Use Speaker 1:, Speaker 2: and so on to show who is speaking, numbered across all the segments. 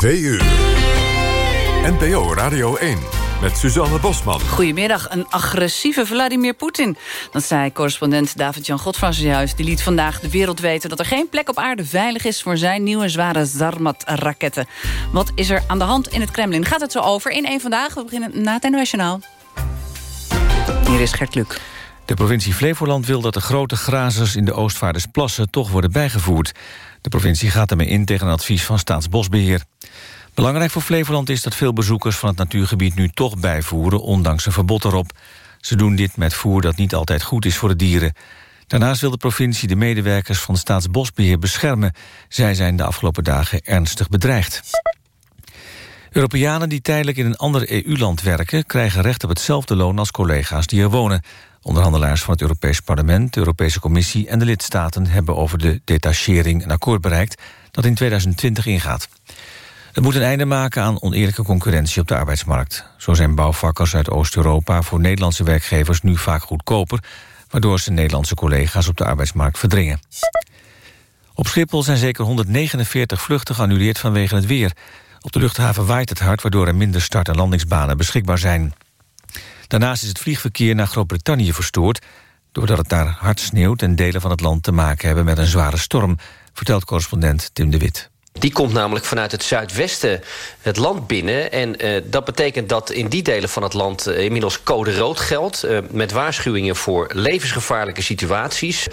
Speaker 1: Twee uur. NPO Radio 1 met Suzanne Bosman.
Speaker 2: Goedemiddag, een agressieve Vladimir Poetin. Dat zei correspondent David-Jan Godfran juist. Die liet vandaag de wereld weten dat er geen plek op aarde veilig is... voor zijn nieuwe zware Zarmat-raketten. Wat is er aan de hand in het Kremlin? Gaat het zo over in één vandaag? We beginnen na het internationaal. Hier is Gert Luk.
Speaker 3: De provincie Flevoland wil dat de grote grazers in de Oostvaardersplassen toch worden bijgevoerd. De provincie gaat ermee in tegen een advies van Staatsbosbeheer. Belangrijk voor Flevoland is dat veel bezoekers van het natuurgebied nu toch bijvoeren, ondanks een verbod erop. Ze doen dit met voer dat niet altijd goed is voor de dieren. Daarnaast wil de provincie de medewerkers van Staatsbosbeheer beschermen. Zij zijn de afgelopen dagen ernstig bedreigd. Europeanen die tijdelijk in een ander EU-land werken... krijgen recht op hetzelfde loon als collega's die er wonen. Onderhandelaars van het Europees Parlement, de Europese Commissie... en de lidstaten hebben over de detachering een akkoord bereikt... dat in 2020 ingaat. Het moet een einde maken aan oneerlijke concurrentie op de arbeidsmarkt. Zo zijn bouwvakkers uit Oost-Europa voor Nederlandse werkgevers nu vaak goedkoper... waardoor ze Nederlandse collega's op de arbeidsmarkt verdringen. Op Schiphol zijn zeker 149 vluchten geannuleerd vanwege het weer. Op de luchthaven waait het hard, waardoor er minder start- en landingsbanen beschikbaar zijn. Daarnaast is het vliegverkeer naar Groot-Brittannië verstoord... doordat het daar hard sneeuwt en delen van het land te maken hebben met een zware storm... vertelt correspondent Tim de Wit.
Speaker 4: Die komt namelijk vanuit het zuidwesten het land binnen. En uh, dat betekent dat in die delen van het land uh, inmiddels code rood geldt... Uh, met waarschuwingen voor levensgevaarlijke situaties.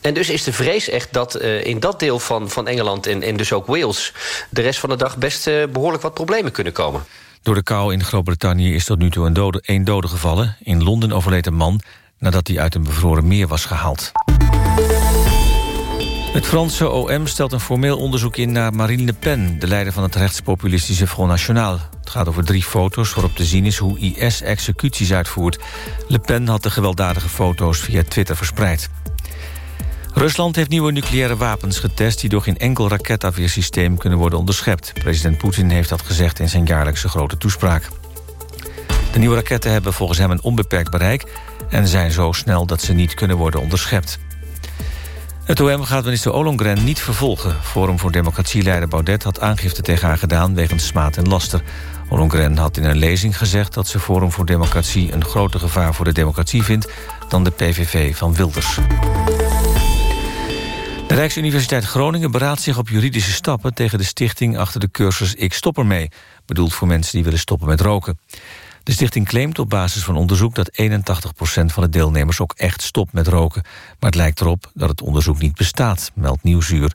Speaker 4: En dus is de vrees echt dat in dat deel van, van Engeland en, en dus ook Wales... de rest van de dag best behoorlijk wat problemen kunnen komen.
Speaker 3: Door de kou in Groot-Brittannië is tot nu toe een dode, één dode gevallen. In Londen overleed een man nadat hij uit een bevroren meer was gehaald. Het Franse OM stelt een formeel onderzoek in naar Marine Le Pen... de leider van het rechtspopulistische Front National. Het gaat over drie foto's waarop te zien is hoe IS executies uitvoert. Le Pen had de gewelddadige foto's via Twitter verspreid. Rusland heeft nieuwe nucleaire wapens getest... die door geen enkel raketafweersysteem kunnen worden onderschept. President Poetin heeft dat gezegd in zijn jaarlijkse grote toespraak. De nieuwe raketten hebben volgens hem een onbeperkt bereik... en zijn zo snel dat ze niet kunnen worden onderschept. Het OM gaat minister Ollongren niet vervolgen. Forum voor Democratieleider Baudet had aangifte tegen haar gedaan... wegens smaad en laster. Ollongren had in een lezing gezegd dat ze Forum voor Democratie... een groter gevaar voor de democratie vindt dan de PVV van Wilders. De Rijksuniversiteit Groningen beraadt zich op juridische stappen... tegen de stichting achter de cursus Ik Stop Ermee... bedoeld voor mensen die willen stoppen met roken. De stichting claimt op basis van onderzoek dat 81% van de deelnemers ook echt stopt met roken. Maar het lijkt erop dat het onderzoek niet bestaat, meldt Nieuwsuur.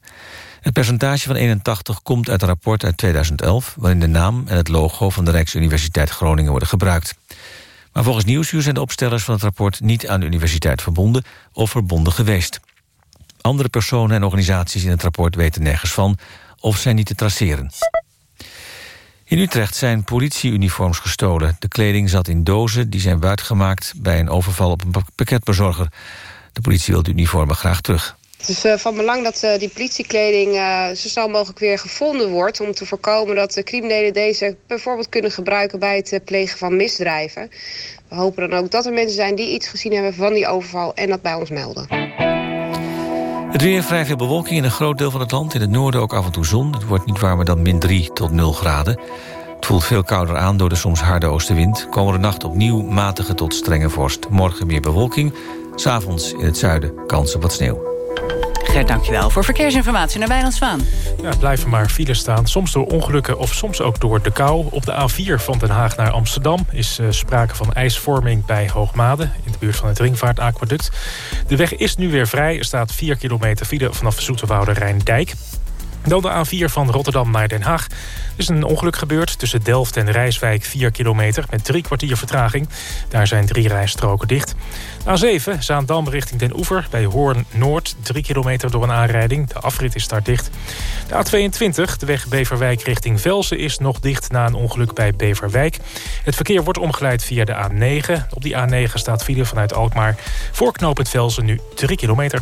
Speaker 3: Het percentage van 81 komt uit een rapport uit 2011... waarin de naam en het logo van de Rijksuniversiteit Groningen worden gebruikt. Maar volgens Nieuwsuur zijn de opstellers van het rapport... niet aan de universiteit verbonden of verbonden geweest. Andere personen en organisaties in het rapport weten nergens van... of zijn niet te traceren. In Utrecht zijn politieuniforms gestolen. De kleding zat in dozen die zijn buitgemaakt... bij een overval op een pakketbezorger. De politie wil de uniformen graag terug.
Speaker 5: Het is uh, van belang dat uh, die politiekleding uh, zo snel mogelijk weer gevonden wordt... om te voorkomen dat de criminelen deze bijvoorbeeld kunnen gebruiken... bij het plegen van misdrijven. We hopen dan ook dat er mensen zijn die iets gezien hebben van die overval... en dat bij ons melden.
Speaker 3: Het weer vrij veel bewolking in een groot deel van het land. In het noorden ook af en toe zon. Het wordt niet warmer dan min 3 tot 0 graden. Het voelt veel kouder aan door de soms harde oostenwind. Komende nacht opnieuw matige tot strenge vorst. Morgen meer bewolking. S'avonds in het zuiden kans op wat sneeuw.
Speaker 2: Gert, dankjewel. Voor verkeersinformatie naar Wijnand.
Speaker 6: Ja, blijven maar files staan. Soms door ongelukken of soms ook door de kou. Op de A4 van Den Haag naar Amsterdam is uh, sprake van ijsvorming bij Hoogmade... in de buurt van het Ringvaartaquaduct. De weg is nu weer vrij. Er staat 4 kilometer file vanaf Zoeterwoude Rijndijk. Dan de A4 van Rotterdam naar Den Haag. Er is een ongeluk gebeurd tussen Delft en Rijswijk 4 kilometer... met drie kwartier vertraging. Daar zijn drie rijstroken dicht. A7, Zaandam richting Den Oever, bij Hoorn Noord... 3 kilometer door een aanrijding. De afrit is daar dicht. De A22, de weg Beverwijk richting Velsen... is nog dicht na een ongeluk bij Beverwijk. Het verkeer wordt omgeleid via de A9. Op die A9 staat file vanuit Alkmaar. Voor knooppunt Velsen nu 3 kilometer.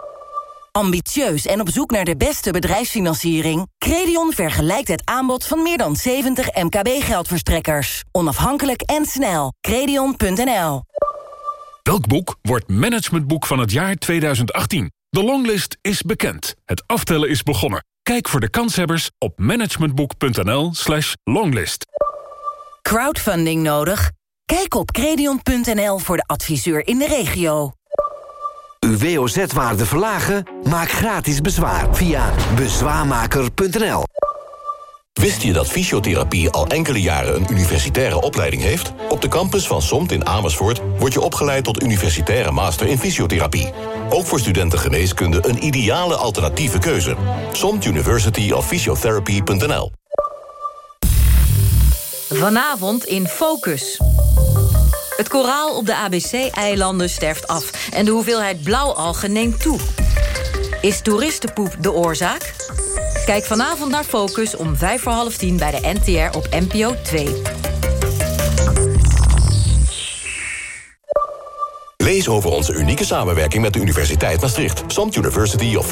Speaker 7: Ambitieus en op zoek naar de beste bedrijfsfinanciering? Credion vergelijkt het aanbod van meer dan 70 MKB-geldverstrekkers. Onafhankelijk en snel. Credion.nl
Speaker 8: Welk boek wordt managementboek van het jaar 2018? De longlist is bekend. Het aftellen is begonnen. Kijk voor de kanshebbers op managementboek.nl slash longlist.
Speaker 7: Crowdfunding nodig? Kijk op credion.nl voor de adviseur in de regio.
Speaker 9: Uw WOZ-waarde verlagen? Maak gratis bezwaar via bezwaarmaker.nl.
Speaker 10: Wist je dat fysiotherapie al enkele jaren een universitaire opleiding heeft? Op de campus van SOMT in Amersfoort word je opgeleid tot universitaire master in fysiotherapie. Ook voor studenten geneeskunde een ideale alternatieve keuze. SOMT University of Physiotherapy.nl
Speaker 11: Vanavond in Focus. Het koraal op de ABC-eilanden sterft af en de hoeveelheid blauwalgen neemt toe. Is toeristenpoep de oorzaak? Kijk vanavond naar Focus om vijf voor half tien bij de NTR op NPO 2.
Speaker 10: Lees over onze unieke samenwerking met de Universiteit Maastricht. SOMT University of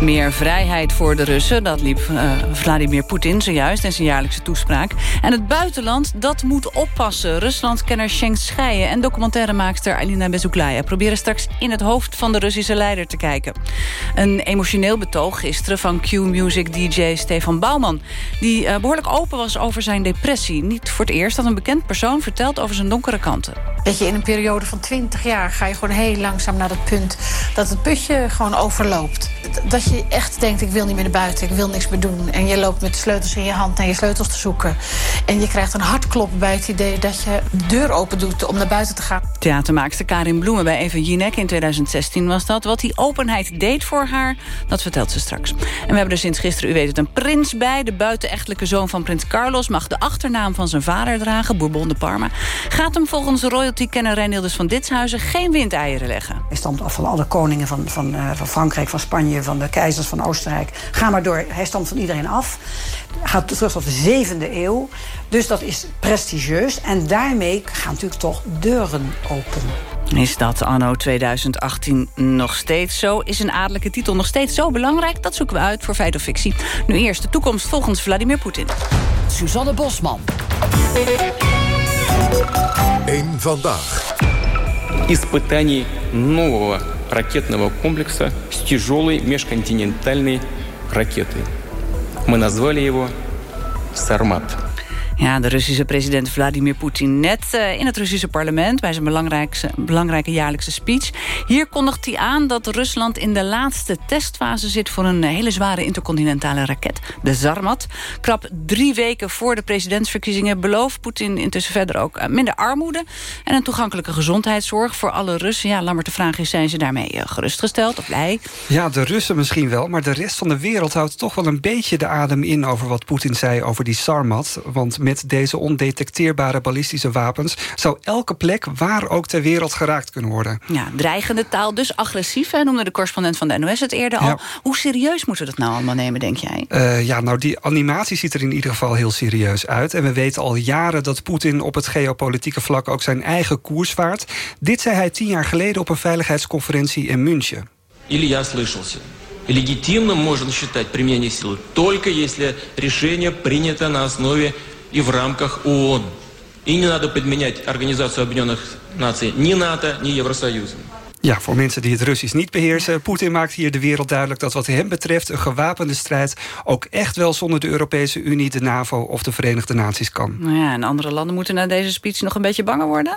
Speaker 2: Meer vrijheid voor de Russen, dat liep uh, Vladimir Poetin zojuist... in zijn jaarlijkse toespraak. En het buitenland, dat moet oppassen. Ruslandkenner Schenk Scheijen en documentairemaakster Alina Bezuklaya... proberen straks in het hoofd van de Russische leider te kijken. Een emotioneel betoog gisteren van Q-music-dj Stefan Bouwman... die uh, behoorlijk open was over zijn depressie. Niet voor het eerst dat een bekend persoon vertelt over zijn donkere kanten.
Speaker 12: Weet je, in een periode van 20 jaar ga je gewoon heel langzaam naar dat punt... dat het putje gewoon overloopt. Dat echt denkt, ik wil niet meer naar buiten, ik wil niks meer doen. En je loopt met de sleutels in je hand naar je sleutels te zoeken. En je krijgt een hartklop bij het idee dat je de deur open doet om naar buiten te gaan.
Speaker 2: Theatermaakster Karin Bloemen bij Eva Jinek in 2016 was dat. Wat die openheid deed voor haar, dat vertelt ze straks. En we hebben er sinds gisteren, u weet het, een prins bij. De buitenechtelijke zoon van prins Carlos mag de achternaam van zijn vader dragen, Bourbon de Parma. Gaat hem volgens royalty-kenner Reinildes van Ditshuizen geen windeieren leggen.
Speaker 13: Hij stamt af van alle koningen van, van, uh, van Frankrijk, van Spanje, van de keizers van Oostenrijk. Ga maar door. Hij stamt van iedereen af. Gaat terug tot de zevende eeuw. Dus dat is prestigieus. En daarmee gaan natuurlijk toch deuren open.
Speaker 2: Is dat anno 2018 nog steeds zo? Is een adellijke titel nog steeds zo belangrijk? Dat zoeken we uit voor feit of fictie. Nu eerst de toekomst volgens Vladimir Poetin.
Speaker 14: Suzanne Bosman.
Speaker 1: Eén vandaag.
Speaker 15: Испытаний нового ракетного комплекса с тяжелой межконтинентальной ракетой. Мы назвали его «Сармат».
Speaker 2: Ja, de Russische president Vladimir Poetin net uh, in het Russische parlement... bij zijn belangrijkste, belangrijke jaarlijkse speech. Hier kondigt hij aan dat Rusland in de laatste testfase zit... voor een hele zware intercontinentale raket, de Zarmat. Krap drie weken voor de presidentsverkiezingen... belooft Poetin intussen verder ook uh, minder armoede... en een toegankelijke gezondheidszorg voor alle Russen. Ja, laat de vraag is, zijn ze daarmee uh, gerustgesteld of blij?
Speaker 16: Ja, de Russen misschien wel, maar de rest van de wereld... houdt toch wel een beetje de adem in over wat Poetin zei over die Sarmat. Want met deze ondetecteerbare ballistische wapens... zou elke plek waar ook ter wereld geraakt kunnen worden.
Speaker 2: Ja, dreigende taal, dus agressief, hè, noemde de correspondent van de NOS het eerder al. Ja. Hoe serieus moeten we dat nou allemaal nemen, denk jij?
Speaker 16: Uh, ja, nou, die animatie ziet er in ieder geval heel serieus uit. En we weten al jaren dat Poetin op het geopolitieke vlak... ook zijn eigen koers vaart. Dit zei hij tien jaar geleden op een veiligheidsconferentie in München.
Speaker 15: Или я слышался. Легитимным можно считать применение силы только если решение принято на основе и в рамках ООН. И не надо подменять Организацию Объединенных Наций ни НАТО, ни Евросоюзом.
Speaker 16: Ja, voor mensen die het Russisch niet beheersen. Poetin maakt hier de wereld duidelijk dat wat hem betreft... een gewapende strijd ook echt wel zonder de Europese Unie... de NAVO of de Verenigde Naties kan.
Speaker 2: Nou ja, en andere landen moeten na deze speech nog een beetje banger worden?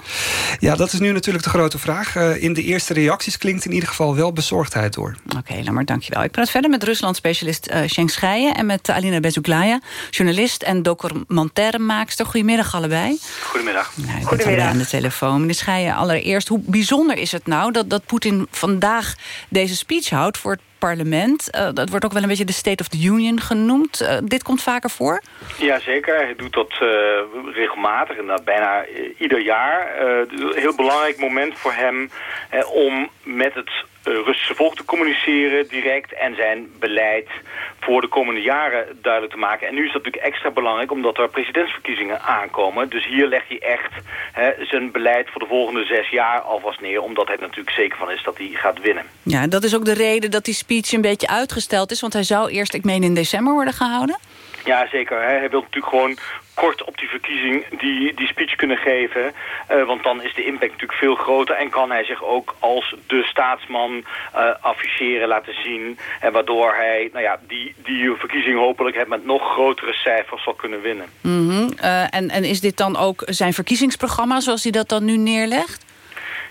Speaker 16: Ja, dat is nu natuurlijk de grote vraag. Uh, in de eerste reacties klinkt in ieder geval wel bezorgdheid door.
Speaker 2: Oké, okay, nou maar dankjewel. Ik praat verder met Rusland-specialist uh, Schenk Schijen... en met Alina Bezuglaya, journalist en documentairemaakster. Goedemiddag allebei.
Speaker 17: Goedemiddag.
Speaker 2: Nou, Goedemiddag. aan de telefoon. Meneer Schijen, allereerst, hoe bijzonder is het nou... dat dat Poetin vandaag deze speech houdt voor het parlement. Uh, dat wordt ook wel een beetje de State of the Union genoemd. Uh, dit komt vaker voor?
Speaker 17: Jazeker, hij doet dat uh, regelmatig, inderdaad bijna ieder jaar. heel belangrijk moment voor hem om met het Russische volk te communiceren direct... en zijn beleid voor de komende jaren duidelijk te maken. En nu is dat natuurlijk extra belangrijk omdat er presidentsverkiezingen aankomen. Dus hier legt hij echt hè, zijn beleid voor de volgende zes jaar alvast neer... omdat hij er natuurlijk zeker van is dat hij gaat winnen.
Speaker 2: Ja, dat is ook de reden dat die speech een beetje uitgesteld is... want hij zou eerst, ik meen, in december worden gehouden?
Speaker 17: Ja, zeker. Hij wil natuurlijk gewoon kort op die verkiezing die, die speech kunnen geven. Uh, want dan is de impact natuurlijk veel groter... en kan hij zich ook als de staatsman uh, afficheren, laten zien... En waardoor hij nou ja, die, die verkiezing hopelijk met nog grotere cijfers zal kunnen winnen.
Speaker 2: Mm -hmm. uh, en, en is dit dan ook zijn verkiezingsprogramma zoals hij dat dan nu neerlegt?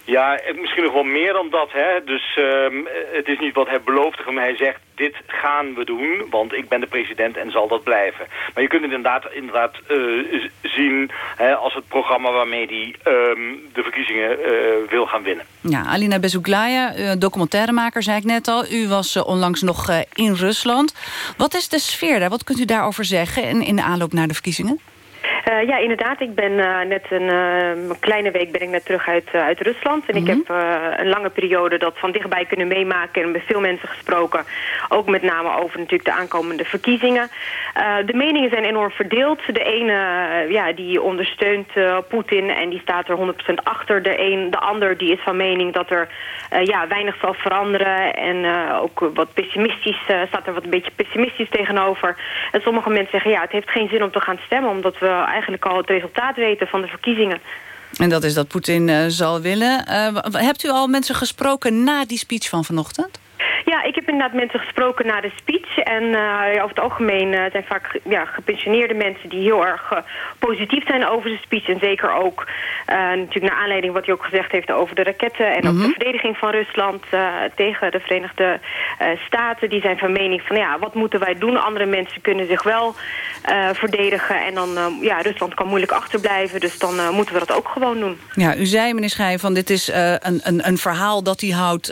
Speaker 17: Ja, misschien nog wel meer dan dat. Hè? Dus um, het is niet wat hij belooft, maar hij zegt dit gaan we doen, want ik ben de president en zal dat blijven. Maar je kunt het inderdaad, inderdaad uh, zien hè, als het programma waarmee hij um, de verkiezingen wil gaan winnen.
Speaker 2: Ja, Alina Bezuglaya, documentairemaker, zei ik net al. U was onlangs nog in Rusland. Wat is de sfeer daar? Wat kunt u daarover zeggen in, in de aanloop naar de verkiezingen?
Speaker 18: Uh, ja, inderdaad. Ik ben uh, net een, uh, een, kleine week ben ik net terug uit, uit Rusland. En mm -hmm. ik heb een lange periode dat van dichtbij kunnen meemaken... en met veel mensen gesproken. Ook met name over natuurlijk de aankomende verkiezingen. de meningen zijn enorm verdeeld. De ene ja, die ondersteunt Poetin en die staat er 100% achter. De, een, de ander die is van mening dat er ja, weinig zal veranderen. En ook wat pessimistisch staat er wat een beetje pessimistisch tegenover. En sommige mensen zeggen ja, het heeft geen zin om te gaan stemmen... omdat we eigenlijk al het resultaat weten van de verkiezingen.
Speaker 2: En dat is dat Poetin uh, zal willen. Uh, hebt u al mensen gesproken na die speech van vanochtend?
Speaker 18: Ja, ik heb inderdaad mensen gesproken na de speech. En uh, over het algemeen uh, zijn vaak ja, gepensioneerde mensen die heel erg uh, positief zijn over de speech. En zeker ook natuurlijk naar aanleiding wat hij ook gezegd heeft over de raketten. En mm -hmm. ook de
Speaker 2: Mhm.
Speaker 18: verdediging van Rusland tegen de Verenigde Staten. Die zijn van mening van ja, wat moeten wij doen? Andere mensen kunnen zich wel verdedigen. En dan, ja, Rusland kan moeilijk achterblijven. Dus dan moeten we dat ook gewoon doen.
Speaker 2: Ja, u zei meneer Schij van dit is een, een, een verhaal dat hij houdt.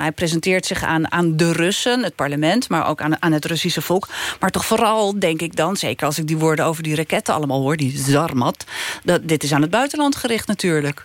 Speaker 2: hij presenteert zich aan, aan de Russen, het parlement... maar ook aan, aan het Russische volk. Maar toch vooral, denk ik dan... zeker als ik die woorden over die raketten allemaal hoor... die Zarmat, dat, dit is aan het buitenland gericht natuurlijk.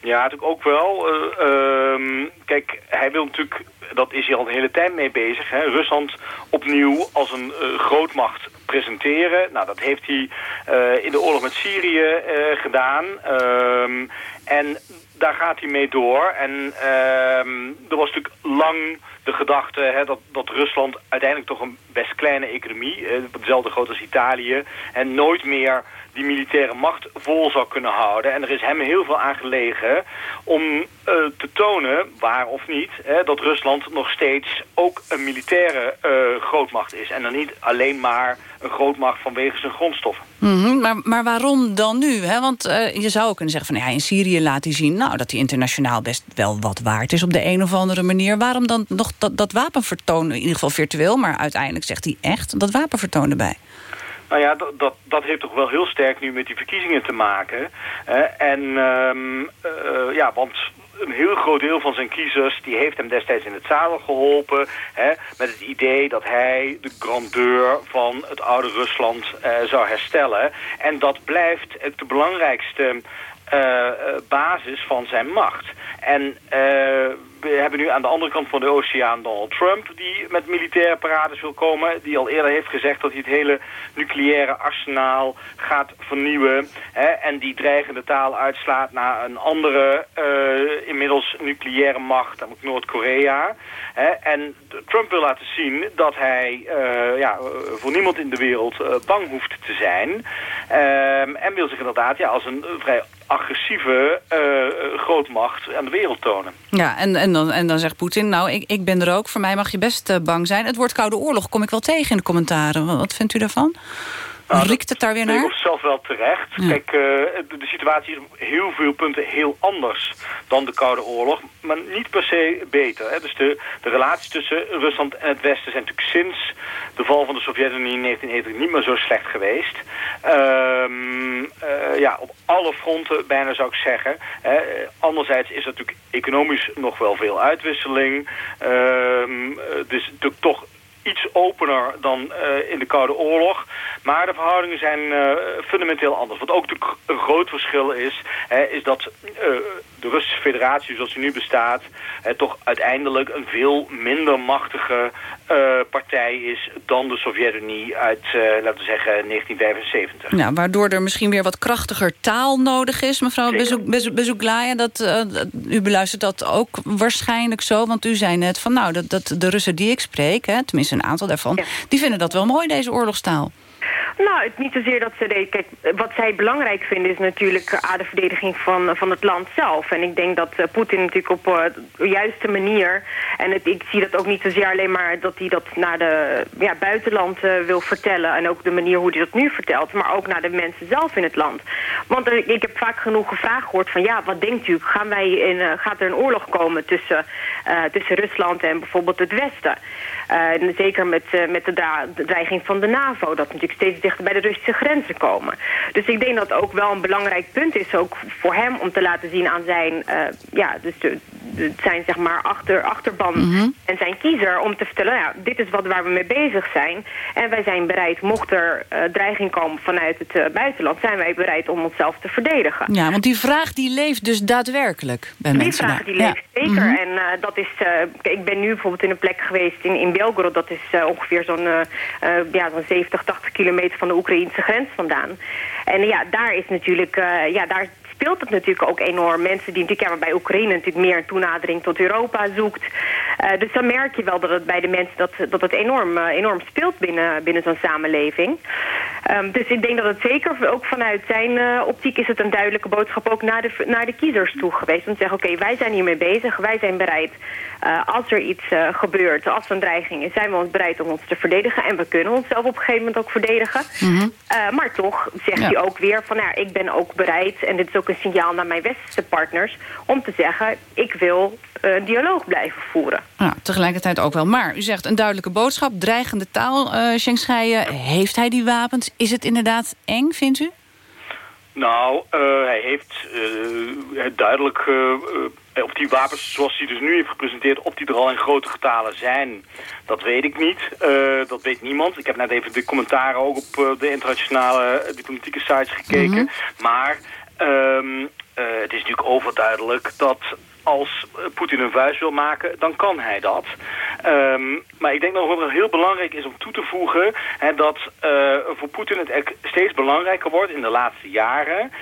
Speaker 17: Ja, natuurlijk ook wel. Uh, uh, kijk, hij wil natuurlijk... dat is hij al een hele tijd mee bezig... Hè, Rusland opnieuw als een uh, grootmacht presenteren. Nou, dat heeft hij uh, in de oorlog met Syrië gedaan. Uh, en daar gaat hij mee door. En uh, er was natuurlijk lang de gedachte hè, dat, dat Rusland uiteindelijk toch een best kleine economie... Eh, dezelfde groot als Italië... en nooit meer die militaire macht vol zou kunnen houden. En er is hem heel veel aan gelegen om uh, te tonen, waar of niet... Hè, dat Rusland nog steeds ook een militaire uh, grootmacht is. En dan niet alleen maar een grootmacht vanwege zijn grondstoffen.
Speaker 2: -hmm, maar, maar waarom dan nu? Hè? Want uh, je zou kunnen zeggen van ja, in Syrië laat hij zien... Nou, dat hij internationaal best wel wat waard is op de een of andere manier. Waarom dan nog dat, dat wapenvertoon, in ieder geval virtueel... maar uiteindelijk zegt hij echt dat wapenvertoon erbij?
Speaker 17: Nou ja, dat, dat, dat heeft toch wel heel sterk nu met die verkiezingen te maken. En um, uh, ja, want een heel groot deel van zijn kiezers... die heeft hem destijds in het zadel geholpen... Hè, met het idee dat hij de grandeur van het oude Rusland uh, zou herstellen. En dat blijft het belangrijkste basis van zijn macht. En we hebben nu aan de andere kant van de oceaan Donald Trump... die met militaire parades wil komen. Die al eerder heeft gezegd dat hij het hele nucleaire arsenaal gaat vernieuwen. Hè, en die dreigende taal uitslaat naar een andere, inmiddels nucleaire macht, namelijk Noord-Korea. En Trump wil laten zien dat hij ja, voor niemand in de wereld bang hoeft te zijn. Um, en wil zich inderdaad ja, als een vrij agressieve uh, grootmacht aan de wereld tonen.
Speaker 2: Ja, en, en, dan, en dan zegt Poetin, nou, ik, ik ben er ook. Voor mij mag je best uh, bang zijn. Het woord Koude Oorlog kom ik wel tegen in de commentaren. Wat vindt u daarvan? Nou, Riekt het daar weer naar?
Speaker 17: Ik zelf wel terecht. Kijk, uh, de, de, situatie is op heel veel punten heel anders dan de Koude Oorlog. Maar niet per se beter. Hè. Dus de, de relaties tussen Rusland en het Westen zijn natuurlijk sinds de val van de Sovjet-Unie in 1990 niet meer zo slecht geweest. Um, uh, ja, op alle fronten bijna zou ik zeggen. Hè. Anderzijds is er natuurlijk economisch nog wel veel uitwisseling. Um, dus natuurlijk toch iets opener dan uh, in de Koude Oorlog. Maar de verhoudingen zijn uh, fundamenteel anders. Wat ook een groot verschil is, hè, is dat uh, de Russische federatie zoals die nu bestaat... Hè, toch uiteindelijk een veel minder machtige partij is dan de Sovjet-Unie uit, laten we zeggen, 1975.
Speaker 2: Ja, waardoor er misschien weer wat krachtiger taal nodig is, mevrouw Bezuglaya. Dat, u beluistert dat ook waarschijnlijk zo, want u zei net van... nou, dat, dat de Russen die ik spreek, hè, tenminste een aantal daarvan... die vinden dat wel mooi, deze oorlogstaal.
Speaker 18: Nou, het niet zozeer dat ze... De, kijk, wat zij belangrijk vinden is natuurlijk uh, de verdediging van, van het land zelf. En ik denk dat uh, Poetin natuurlijk op uh, de juiste manier... en het, ik zie dat ook niet zozeer alleen maar dat hij dat naar de ja, buitenland wil vertellen... en ook de manier hoe hij dat nu vertelt... maar ook naar de mensen zelf in het land. Want ik heb vaak genoeg gevraagd gehoord van... ja, wat denkt u? Gaan wij in, gaat er een oorlog komen tussen, tussen Rusland en bijvoorbeeld het Westen? Uh, zeker met, uh, met de, de, dreiging van de NAVO, dat natuurlijk steeds dichter bij de Russische grenzen komen. Dus ik denk dat ook wel een belangrijk punt is, ook voor hem, om te laten zien aan zijn, uh, ja, dus de, de, zijn zeg maar achter, achterban mm -hmm. en zijn kiezer, om te vertellen, ja, dit is wat waar we mee bezig zijn. En wij zijn bereid, mocht er dreiging komen vanuit het buitenland, zijn wij bereid om onszelf te verdedigen.
Speaker 2: Ja, want die vraag die leeft dus daadwerkelijk bij
Speaker 18: die
Speaker 2: mensen.
Speaker 18: Die vraag die leeft ja. zeker. Mm -hmm. En dat is, ik ben nu bijvoorbeeld in een plek geweest in, in Belgorod, dat is uh, ongeveer zo'n uh, uh, ja, zo'n 70, 80 kilometer van de Oekraïnse grens vandaan. En ja, daar is natuurlijk, ja, daar speelt het natuurlijk ook enorm. Mensen die natuurlijk, ja, bij Oekraïne natuurlijk meer een toenadering tot Europa zoekt. Uh, dus dan merk je wel dat het bij de mensen dat, dat het enorm, uh, enorm speelt binnen, binnen zo'n samenleving. Um, dus ik denk dat het zeker ook vanuit zijn uh, optiek is het een duidelijke boodschap ook naar de, naar de kiezers toe geweest. Om te zeggen, oké, okay, wij zijn hiermee bezig, wij zijn bereid. als er iets gebeurt, als er een dreiging is, zijn we ons bereid om ons te verdedigen. En we kunnen onszelf op een gegeven moment ook verdedigen. Mm -hmm. maar toch zegt ja. hij ook weer van, nou, ik ben ook bereid, en dit is ook een signaal naar mijn westerse partners... om te zeggen, ik wil een dialoog blijven voeren.
Speaker 2: Ja, tegelijkertijd ook wel. Maar u zegt een duidelijke boodschap, dreigende taal. Uh, Sheng heeft hij die wapens? Is het inderdaad eng, vindt u?
Speaker 17: Nou, uh, hij heeft uh, duidelijk uh, op die wapens zoals hij dus nu heeft gepresenteerd... of die er al in grote getalen zijn, dat weet ik niet. dat weet niemand. Ik heb net even de commentaren ook op de internationale diplomatieke sites gekeken. Mm -hmm. Maar um, het is natuurlijk overduidelijk dat als Poetin een vuist wil maken, dan kan hij dat. Um, maar ik denk nog wat heel belangrijk is om toe te voegen... Hè, dat uh, voor Poetin het steeds belangrijker wordt in de laatste jaren...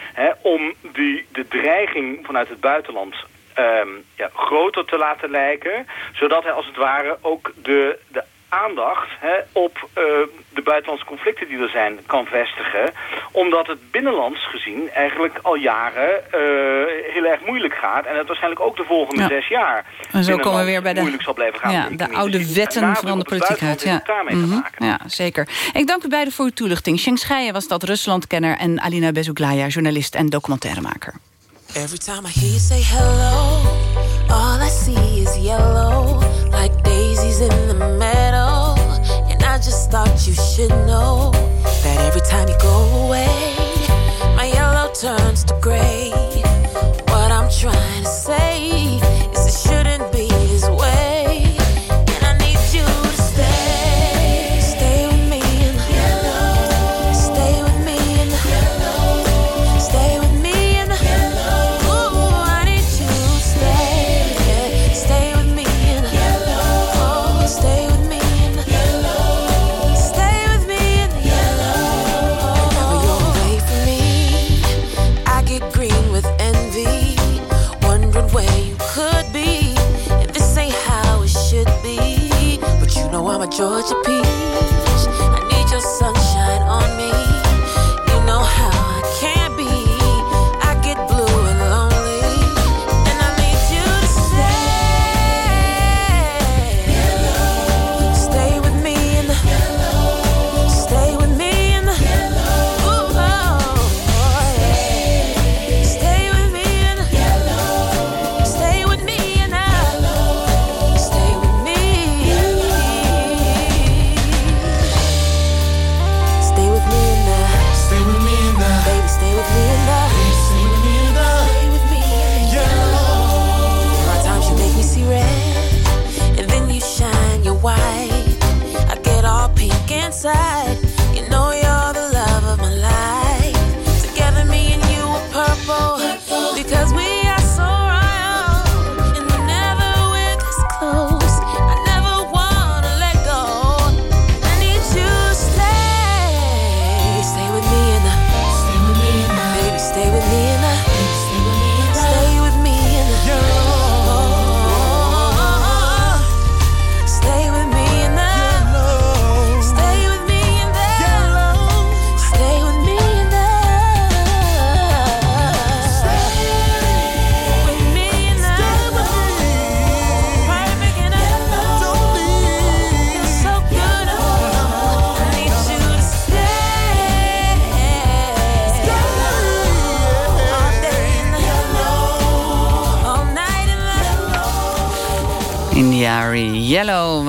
Speaker 17: Om die, de dreiging vanuit het buitenland um, ja, groter te laten lijken... zodat hij als het ware ook de, de aandacht hè, op uh, de buitenlandse conflicten die er zijn kan vestigen. Omdat het binnenlands gezien eigenlijk al jaren uh, heel erg moeilijk gaat. En het waarschijnlijk ook de volgende ja. zes jaar
Speaker 2: en zo komen we weer bij de,
Speaker 17: moeilijk zal blijven gaan.
Speaker 2: Ja, de, de oude wetten van de politiek uit. Ja.
Speaker 17: Daarmee mm -hmm. te maken.
Speaker 2: ja, zeker. Ik dank u beiden voor uw toelichting. Sheng Schije was dat Ruslandkenner en Alina Bezuglaya, journalist en documentairemaker.
Speaker 19: Every time I hear you say hello, all I see is yellow, like daisies in the thought you should know that every time you go away, my yellow turns to gray. What I'm trying to say Georgia peach.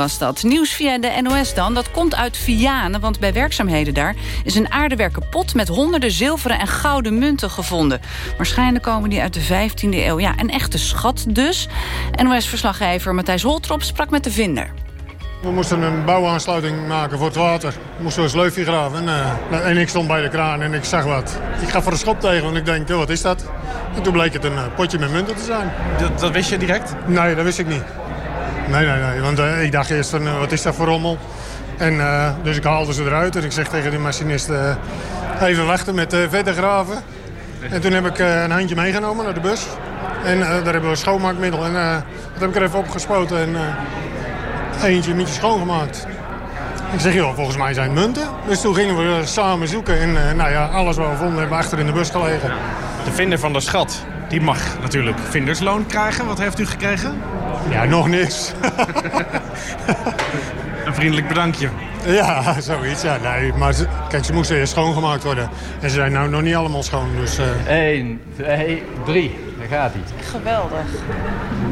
Speaker 2: Was dat. Nieuws via de NOS dan. Dat komt uit Vianen, want bij werkzaamheden daar... is een aardewerken pot met honderden zilveren en gouden munten gevonden. Waarschijnlijk komen die uit de 15e eeuw. Ja, een echte schat dus. NOS-verslaggever Matthijs Holtrop sprak met de vinder.
Speaker 20: We moesten een bouwaansluiting maken voor het water. We moesten een sleufje graven. En, eh, en ik stond bij de kraan en ik zag wat. Ik ga voor een schop tegen, want ik denk, "Oh, wat is dat? En toen bleek het een eh, potje met munten te zijn.
Speaker 21: Dat, dat wist je direct?
Speaker 20: Nee, dat wist ik niet. Nee, nee, nee. Want eh, ik dacht eerst, van, eh, wat is dat voor rommel? En, eh, dus ik haalde ze eruit en ik zeg tegen de machinist... even wachten met verder graven. En toen heb ik een handje meegenomen naar de bus. En daar hebben we een schoonmaakmiddel. En dat heb ik er even opgespoten en eentje je schoongemaakt. Ik zeg, joh, volgens mij zijn munten. Dus toen gingen we samen zoeken. En nou ja, alles wat we vonden hebben we achter in de bus gelegen.
Speaker 21: De vinder van de schat, die mag natuurlijk vindersloon krijgen. Wat heeft u gekregen?
Speaker 20: Ja, nog niks.
Speaker 21: Een vriendelijk bedankje.
Speaker 20: Ja, zoiets. Ja, nee, maar ze, kijk, ze moesten eerst schoongemaakt worden. En ze zijn nou nog niet allemaal schoon. Dus, eh,
Speaker 22: 1, 2, 3. Daar gaat hij.
Speaker 2: Geweldig.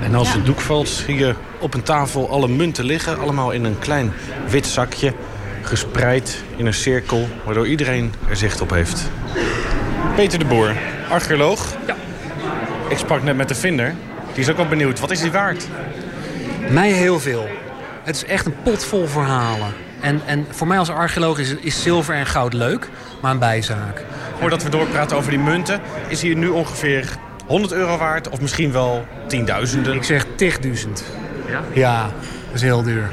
Speaker 21: En als het doek valt, zie je op een tafel alle munten liggen. Allemaal in een klein wit zakje. Gespreid in een cirkel, waardoor iedereen er zicht op heeft. Peter de Boer, archeoloog. Ja. Ik sprak net met de vinder. Die is ook wel benieuwd. Wat is die waard?
Speaker 23: Mij heel veel. Het is echt een pot vol verhalen. En, en voor mij als archeoloog is, is zilver en goud leuk, maar een bijzaak.
Speaker 21: Voordat we doorpraten over die munten, is hier nu ongeveer 100 euro waard of misschien wel tienduizenden.
Speaker 23: Ik zeg tigduizend.
Speaker 21: Ja?
Speaker 23: Ja, dat is heel duur.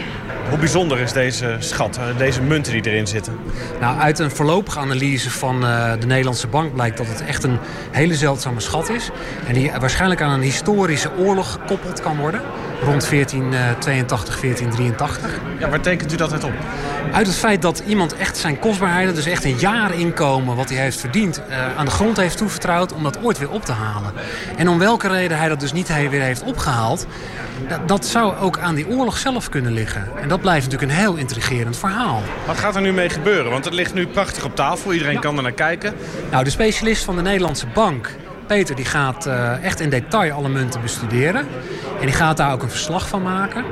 Speaker 21: Hoe bijzonder is deze schat, eh, deze munten die erin zitten?
Speaker 23: Nou, uit een voorlopige analyse van eh, de Nederlandse Bank blijkt dat het echt een hele zeldzame schat is. En die waarschijnlijk aan een historische oorlog gekoppeld kan worden. Rond 1482, 1483.
Speaker 21: Ja, waar tekent u dat uit op?
Speaker 23: Uit het feit dat iemand echt zijn kostbaarheden, dus echt een jaarinkomen wat hij heeft verdiend, eh, aan de grond heeft toevertrouwd om dat ooit weer op te halen. En om welke reden hij dat dus niet weer heeft opgehaald, dat, dat zou ook aan die oorlog zelf kunnen liggen. En dat blijft natuurlijk een heel intrigerend verhaal.
Speaker 21: Wat gaat er nu mee gebeuren? Want het ligt nu prachtig op tafel, iedereen kan er naar kijken.
Speaker 23: Nou, de specialist van de Nederlandse Bank, Peter, die gaat eh, echt in detail alle munten bestuderen. En die gaat daar ook een verslag van maken.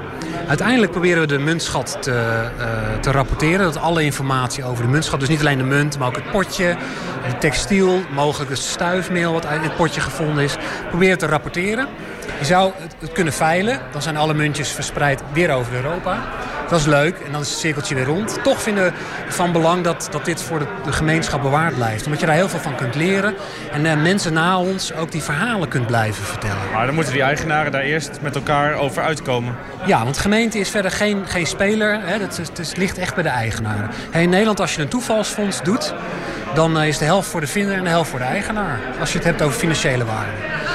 Speaker 23: Uiteindelijk proberen we de muntschat te, eh, te rapporteren. Dat alle informatie over de muntschat, dus niet alleen de munt, maar ook het potje, het textiel, mogelijk het stuifmeel wat uit het potje gevonden is, proberen te rapporteren. Je zou het kunnen veilen, dan zijn alle muntjes verspreid weer over Europa. Dat is leuk en dan is het cirkeltje weer rond. Toch vinden we van belang dat, dat dit voor de, de gemeenschap bewaard blijft. Omdat je daar heel veel van kunt leren. En eh, mensen na ons ook die verhalen kunt blijven vertellen.
Speaker 21: Maar dan moeten die eigenaren daar eerst met elkaar over uitkomen.
Speaker 23: Ja, want gemeente is verder geen, geen speler. Hè. Dat is, het ligt echt bij de eigenaren. Hey, in Nederland, als je een toevalsfonds doet... dan eh, is de helft voor de vinder en de helft voor de eigenaar. Als je het hebt over financiële waarde.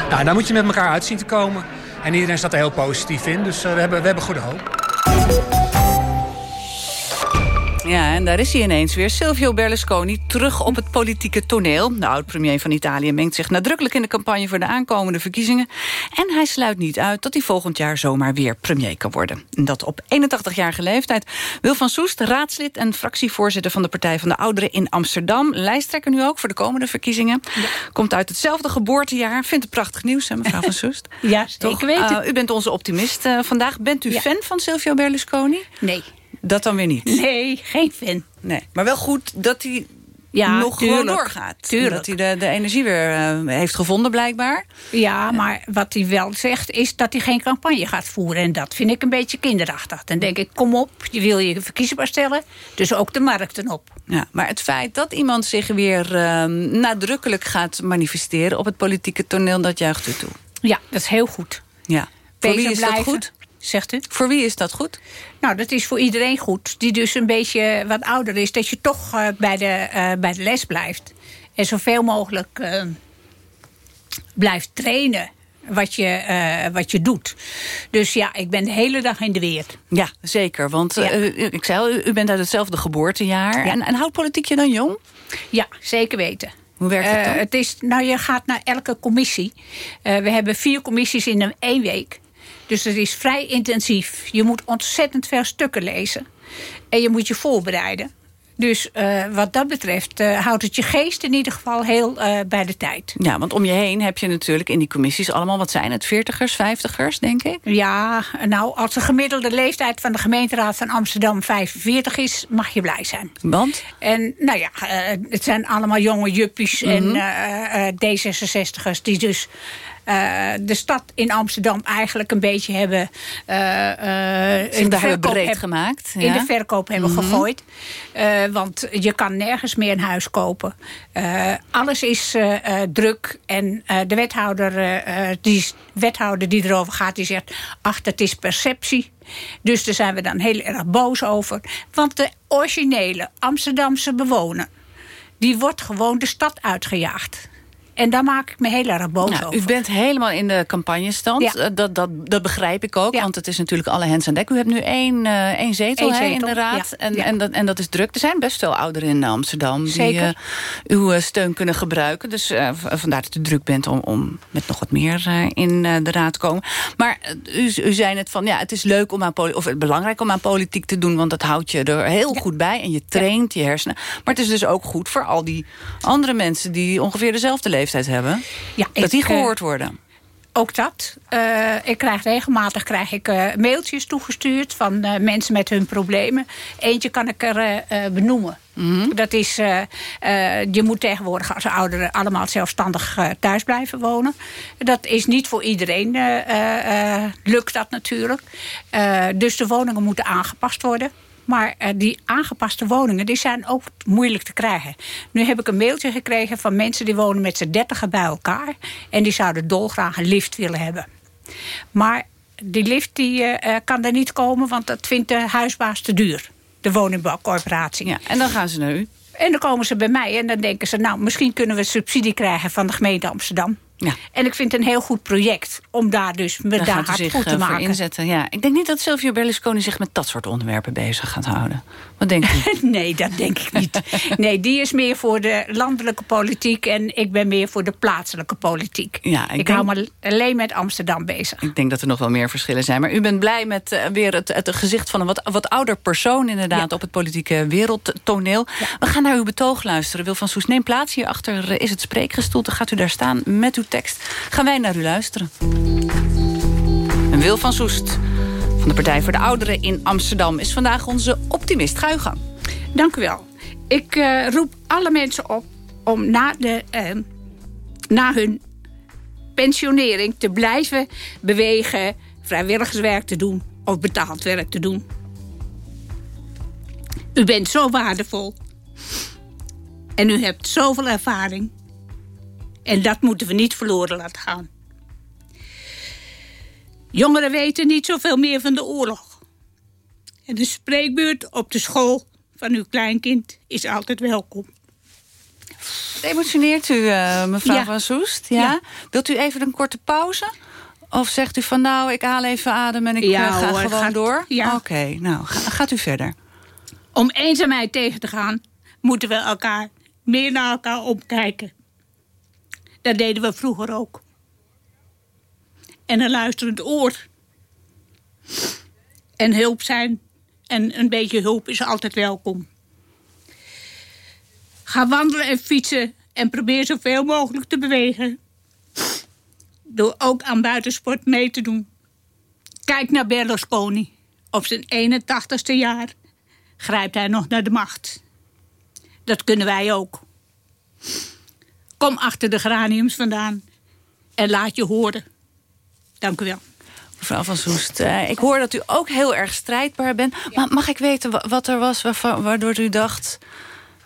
Speaker 23: Nou, daar moet je met elkaar uit zien te komen. En iedereen staat er heel positief in. Dus eh, we, hebben, we hebben goede hoop.
Speaker 2: Ja, en daar is hij ineens weer. Silvio Berlusconi terug op het politieke toneel. De oud-premier van Italië mengt zich nadrukkelijk in de campagne... voor de aankomende verkiezingen. En hij sluit niet uit dat hij volgend jaar zomaar weer premier kan worden. En dat op 81-jarige leeftijd. Wil van Soest, raadslid en fractievoorzitter... van de Partij van de Ouderen in Amsterdam. Lijsttrekker nu ook voor de komende verkiezingen. Komt uit hetzelfde geboortejaar. Vindt het prachtig nieuws, hè, mevrouw van Soest?
Speaker 24: Ja, zeker weten.
Speaker 2: Uh, u bent onze optimist uh, vandaag. Bent u fan van Silvio Berlusconi?
Speaker 24: Nee.
Speaker 2: Dat dan weer niet?
Speaker 24: Nee, geen fan.
Speaker 2: Nee. Maar wel goed dat hij ja, nog tuurlijk, gewoon doorgaat.
Speaker 24: Tuurlijk.
Speaker 2: Dat hij de, de energie weer uh, heeft gevonden, blijkbaar.
Speaker 24: Ja, maar wat hij wel zegt is dat hij geen campagne gaat voeren. En dat vind ik een beetje kinderachtig. Dan denk ik, kom op, je wil je verkiesbaar stellen. Dus ook de markten op.
Speaker 2: Ja, maar het feit dat iemand zich weer uh, nadrukkelijk gaat manifesteren... op het politieke toneel, dat juicht u toe.
Speaker 24: Ja, dat is heel goed.
Speaker 2: Ja. Voor wie is dat goed?
Speaker 24: Zegt u?
Speaker 2: Voor wie is dat goed?
Speaker 24: Nou, dat is voor iedereen goed. Die dus een beetje wat ouder is. Dat je toch uh, bij, de, uh, bij de les blijft. En zoveel mogelijk uh, blijft trainen wat je, uh, wat je doet. Dus ja, ik ben de hele dag in de weer.
Speaker 2: Ja, zeker. Want ja. uh, ik zei al, u bent uit hetzelfde geboortejaar. Ja. En, en houdt politiek je dan jong?
Speaker 24: Ja, zeker weten.
Speaker 2: Hoe werkt het dan?
Speaker 24: het is, nou, je gaat naar elke commissie. we hebben vier commissies in een één week. Dus het is vrij intensief. Je moet ontzettend veel stukken lezen. En je moet je voorbereiden. Dus uh, wat dat betreft uh, houdt het je geest in ieder geval heel uh, bij de tijd.
Speaker 2: Ja, want om je heen heb je natuurlijk in die commissies allemaal... wat zijn het, veertigers, vijftigers, denk ik?
Speaker 24: Ja, nou, als de gemiddelde leeftijd van de gemeenteraad van Amsterdam 45 is... mag je blij zijn.
Speaker 2: Want?
Speaker 24: En nou ja, het zijn allemaal jonge juppies mm -hmm. en D66'ers... die dus uh, de stad in Amsterdam eigenlijk een beetje hebben...
Speaker 2: Uh, in de verkoop breed hebben, gemaakt.
Speaker 24: Ja? In de verkoop hebben mm -hmm. gegooid. Want je kan nergens meer een huis kopen. alles is druk. En de wethouder, die, wethouder die erover gaat, die zegt... ach, dat is perceptie. Dus daar zijn we dan heel erg boos over. Want de originele Amsterdamse bewoner... die wordt gewoon de stad uitgejaagd. En daar maak ik me heel erg boos
Speaker 2: nou,
Speaker 24: over.
Speaker 2: U bent helemaal in de campagnestand.
Speaker 24: Ja.
Speaker 2: Dat, dat, dat begrijp ik ook, ja. want het is natuurlijk alle hens aan dek. U hebt nu één, uh, één zetel,
Speaker 24: Eén
Speaker 2: hè,
Speaker 24: zetel,
Speaker 2: in de raad.
Speaker 24: ja.
Speaker 2: En, en, dat, en dat is druk. Er zijn best veel ouderen in Amsterdam... die eh, uw eh, steun kunnen gebruiken. Dus eh, vandaar dat u druk bent om, om met nog wat meer eh, in eh, de raad te komen. Maar eh, u, u zei net van, ja, het is leuk om aan of belangrijk om aan politiek te doen... want dat houdt je er heel goed bij en je traint je hersenen. Maar het is dus ook goed voor al die andere mensen... die ongeveer dezelfde leeftijd hebben...
Speaker 24: Ja,
Speaker 2: dat
Speaker 24: ik,
Speaker 2: die
Speaker 24: eh,
Speaker 2: gehoord worden.
Speaker 24: Ook dat. Eh, ik krijg regelmatig krijg ik, eh, mailtjes toegestuurd van mensen met hun problemen. Eentje kan ik er benoemen. Dat is, je moet tegenwoordig als ouderen allemaal zelfstandig thuis blijven wonen. Dat is niet voor iedereen, lukt dat natuurlijk. Dus de woningen moeten aangepast worden. Maar eh, die aangepaste woningen die zijn ook moeilijk te krijgen. Nu heb ik een mailtje gekregen van mensen die wonen met z'n dertigen bij elkaar. En die zouden dolgraag een lift willen hebben. Maar die lift die, eh, eh, kan er niet komen, want dat vindt de huisbaas te duur. De woningbouwcorporatie.
Speaker 2: Ja, en dan gaan ze naar u.
Speaker 24: En dan komen ze bij mij en dan denken ze... nou, misschien kunnen we subsidie krijgen van de gemeente Amsterdam.
Speaker 2: Ja.
Speaker 24: En ik vind het een heel goed project om daar dus me
Speaker 2: Daar
Speaker 24: hard
Speaker 2: zich
Speaker 24: goed te
Speaker 2: eh, voor
Speaker 24: maken.
Speaker 2: inzetten. Ja. Ik denk niet dat Silvio Berlusconi zich met dat soort onderwerpen bezig gaat houden. Wat denkt u?
Speaker 24: nee, dat denk ik niet. Nee, die is meer voor de landelijke politiek... en ik ben meer voor de plaatselijke politiek.
Speaker 2: Ja, ik
Speaker 24: ik
Speaker 2: denk-
Speaker 24: hou me alleen met Amsterdam bezig.
Speaker 2: Ik denk dat er nog wel meer verschillen zijn. Maar u bent blij met eh, weer het, het gezicht van een wat, wat ouder persoon... inderdaad, op het politieke wereldtoneel. We gaan naar uw betoog luisteren. Wil van Soes, neem plaats. Hierachter is het spreekgestoelte. Gaat u daar staan met uw tekst. Gaan wij naar u luisteren. En Wil van Soest de Partij voor de Ouderen in Amsterdam... is vandaag onze optimist. Ga uw gang.
Speaker 24: Dank u wel. Ik eh, roep alle mensen op om na, de, eh, na hun pensionering te blijven bewegen... vrijwilligerswerk te doen of betaald werk te doen. U bent zo waardevol. En u hebt zoveel ervaring. En dat moeten we niet verloren laten gaan. Jongeren weten niet zoveel meer van de oorlog. En de spreekbeurt op de school van uw kleinkind is altijd welkom.
Speaker 2: Wat emotioneert u, eh, mevrouw
Speaker 24: Ja.
Speaker 2: van Soest? Ja?
Speaker 24: Ja.
Speaker 2: Wilt u even een korte pauze? Of zegt u van nou, ik haal even adem en ik
Speaker 24: Ja,
Speaker 2: eh, ga
Speaker 24: hoor,
Speaker 2: gewoon
Speaker 24: gaat-
Speaker 2: door?
Speaker 24: ja.
Speaker 2: Oké, nou, ga- gaat u verder.
Speaker 24: Om eenzaamheid tegen te gaan, moeten we elkaar meer naar elkaar opkijken. Dat deden we vroeger ook. En een luisterend oor. En hulp zijn. En een beetje hulp is altijd welkom. Ga wandelen en fietsen en probeer zoveel mogelijk te bewegen. Door ook aan buitensport mee te doen. Kijk naar Berlusconi. Op zijn 81ste jaar grijpt hij nog naar de macht. Dat kunnen wij ook. Kom achter de graniums vandaan en laat je horen. Dank u wel.
Speaker 2: Mevrouw van Soest, eh, ik hoor dat u ook heel erg strijdbaar bent. Maar mag ik weten wa- wat er was waardoor u dacht...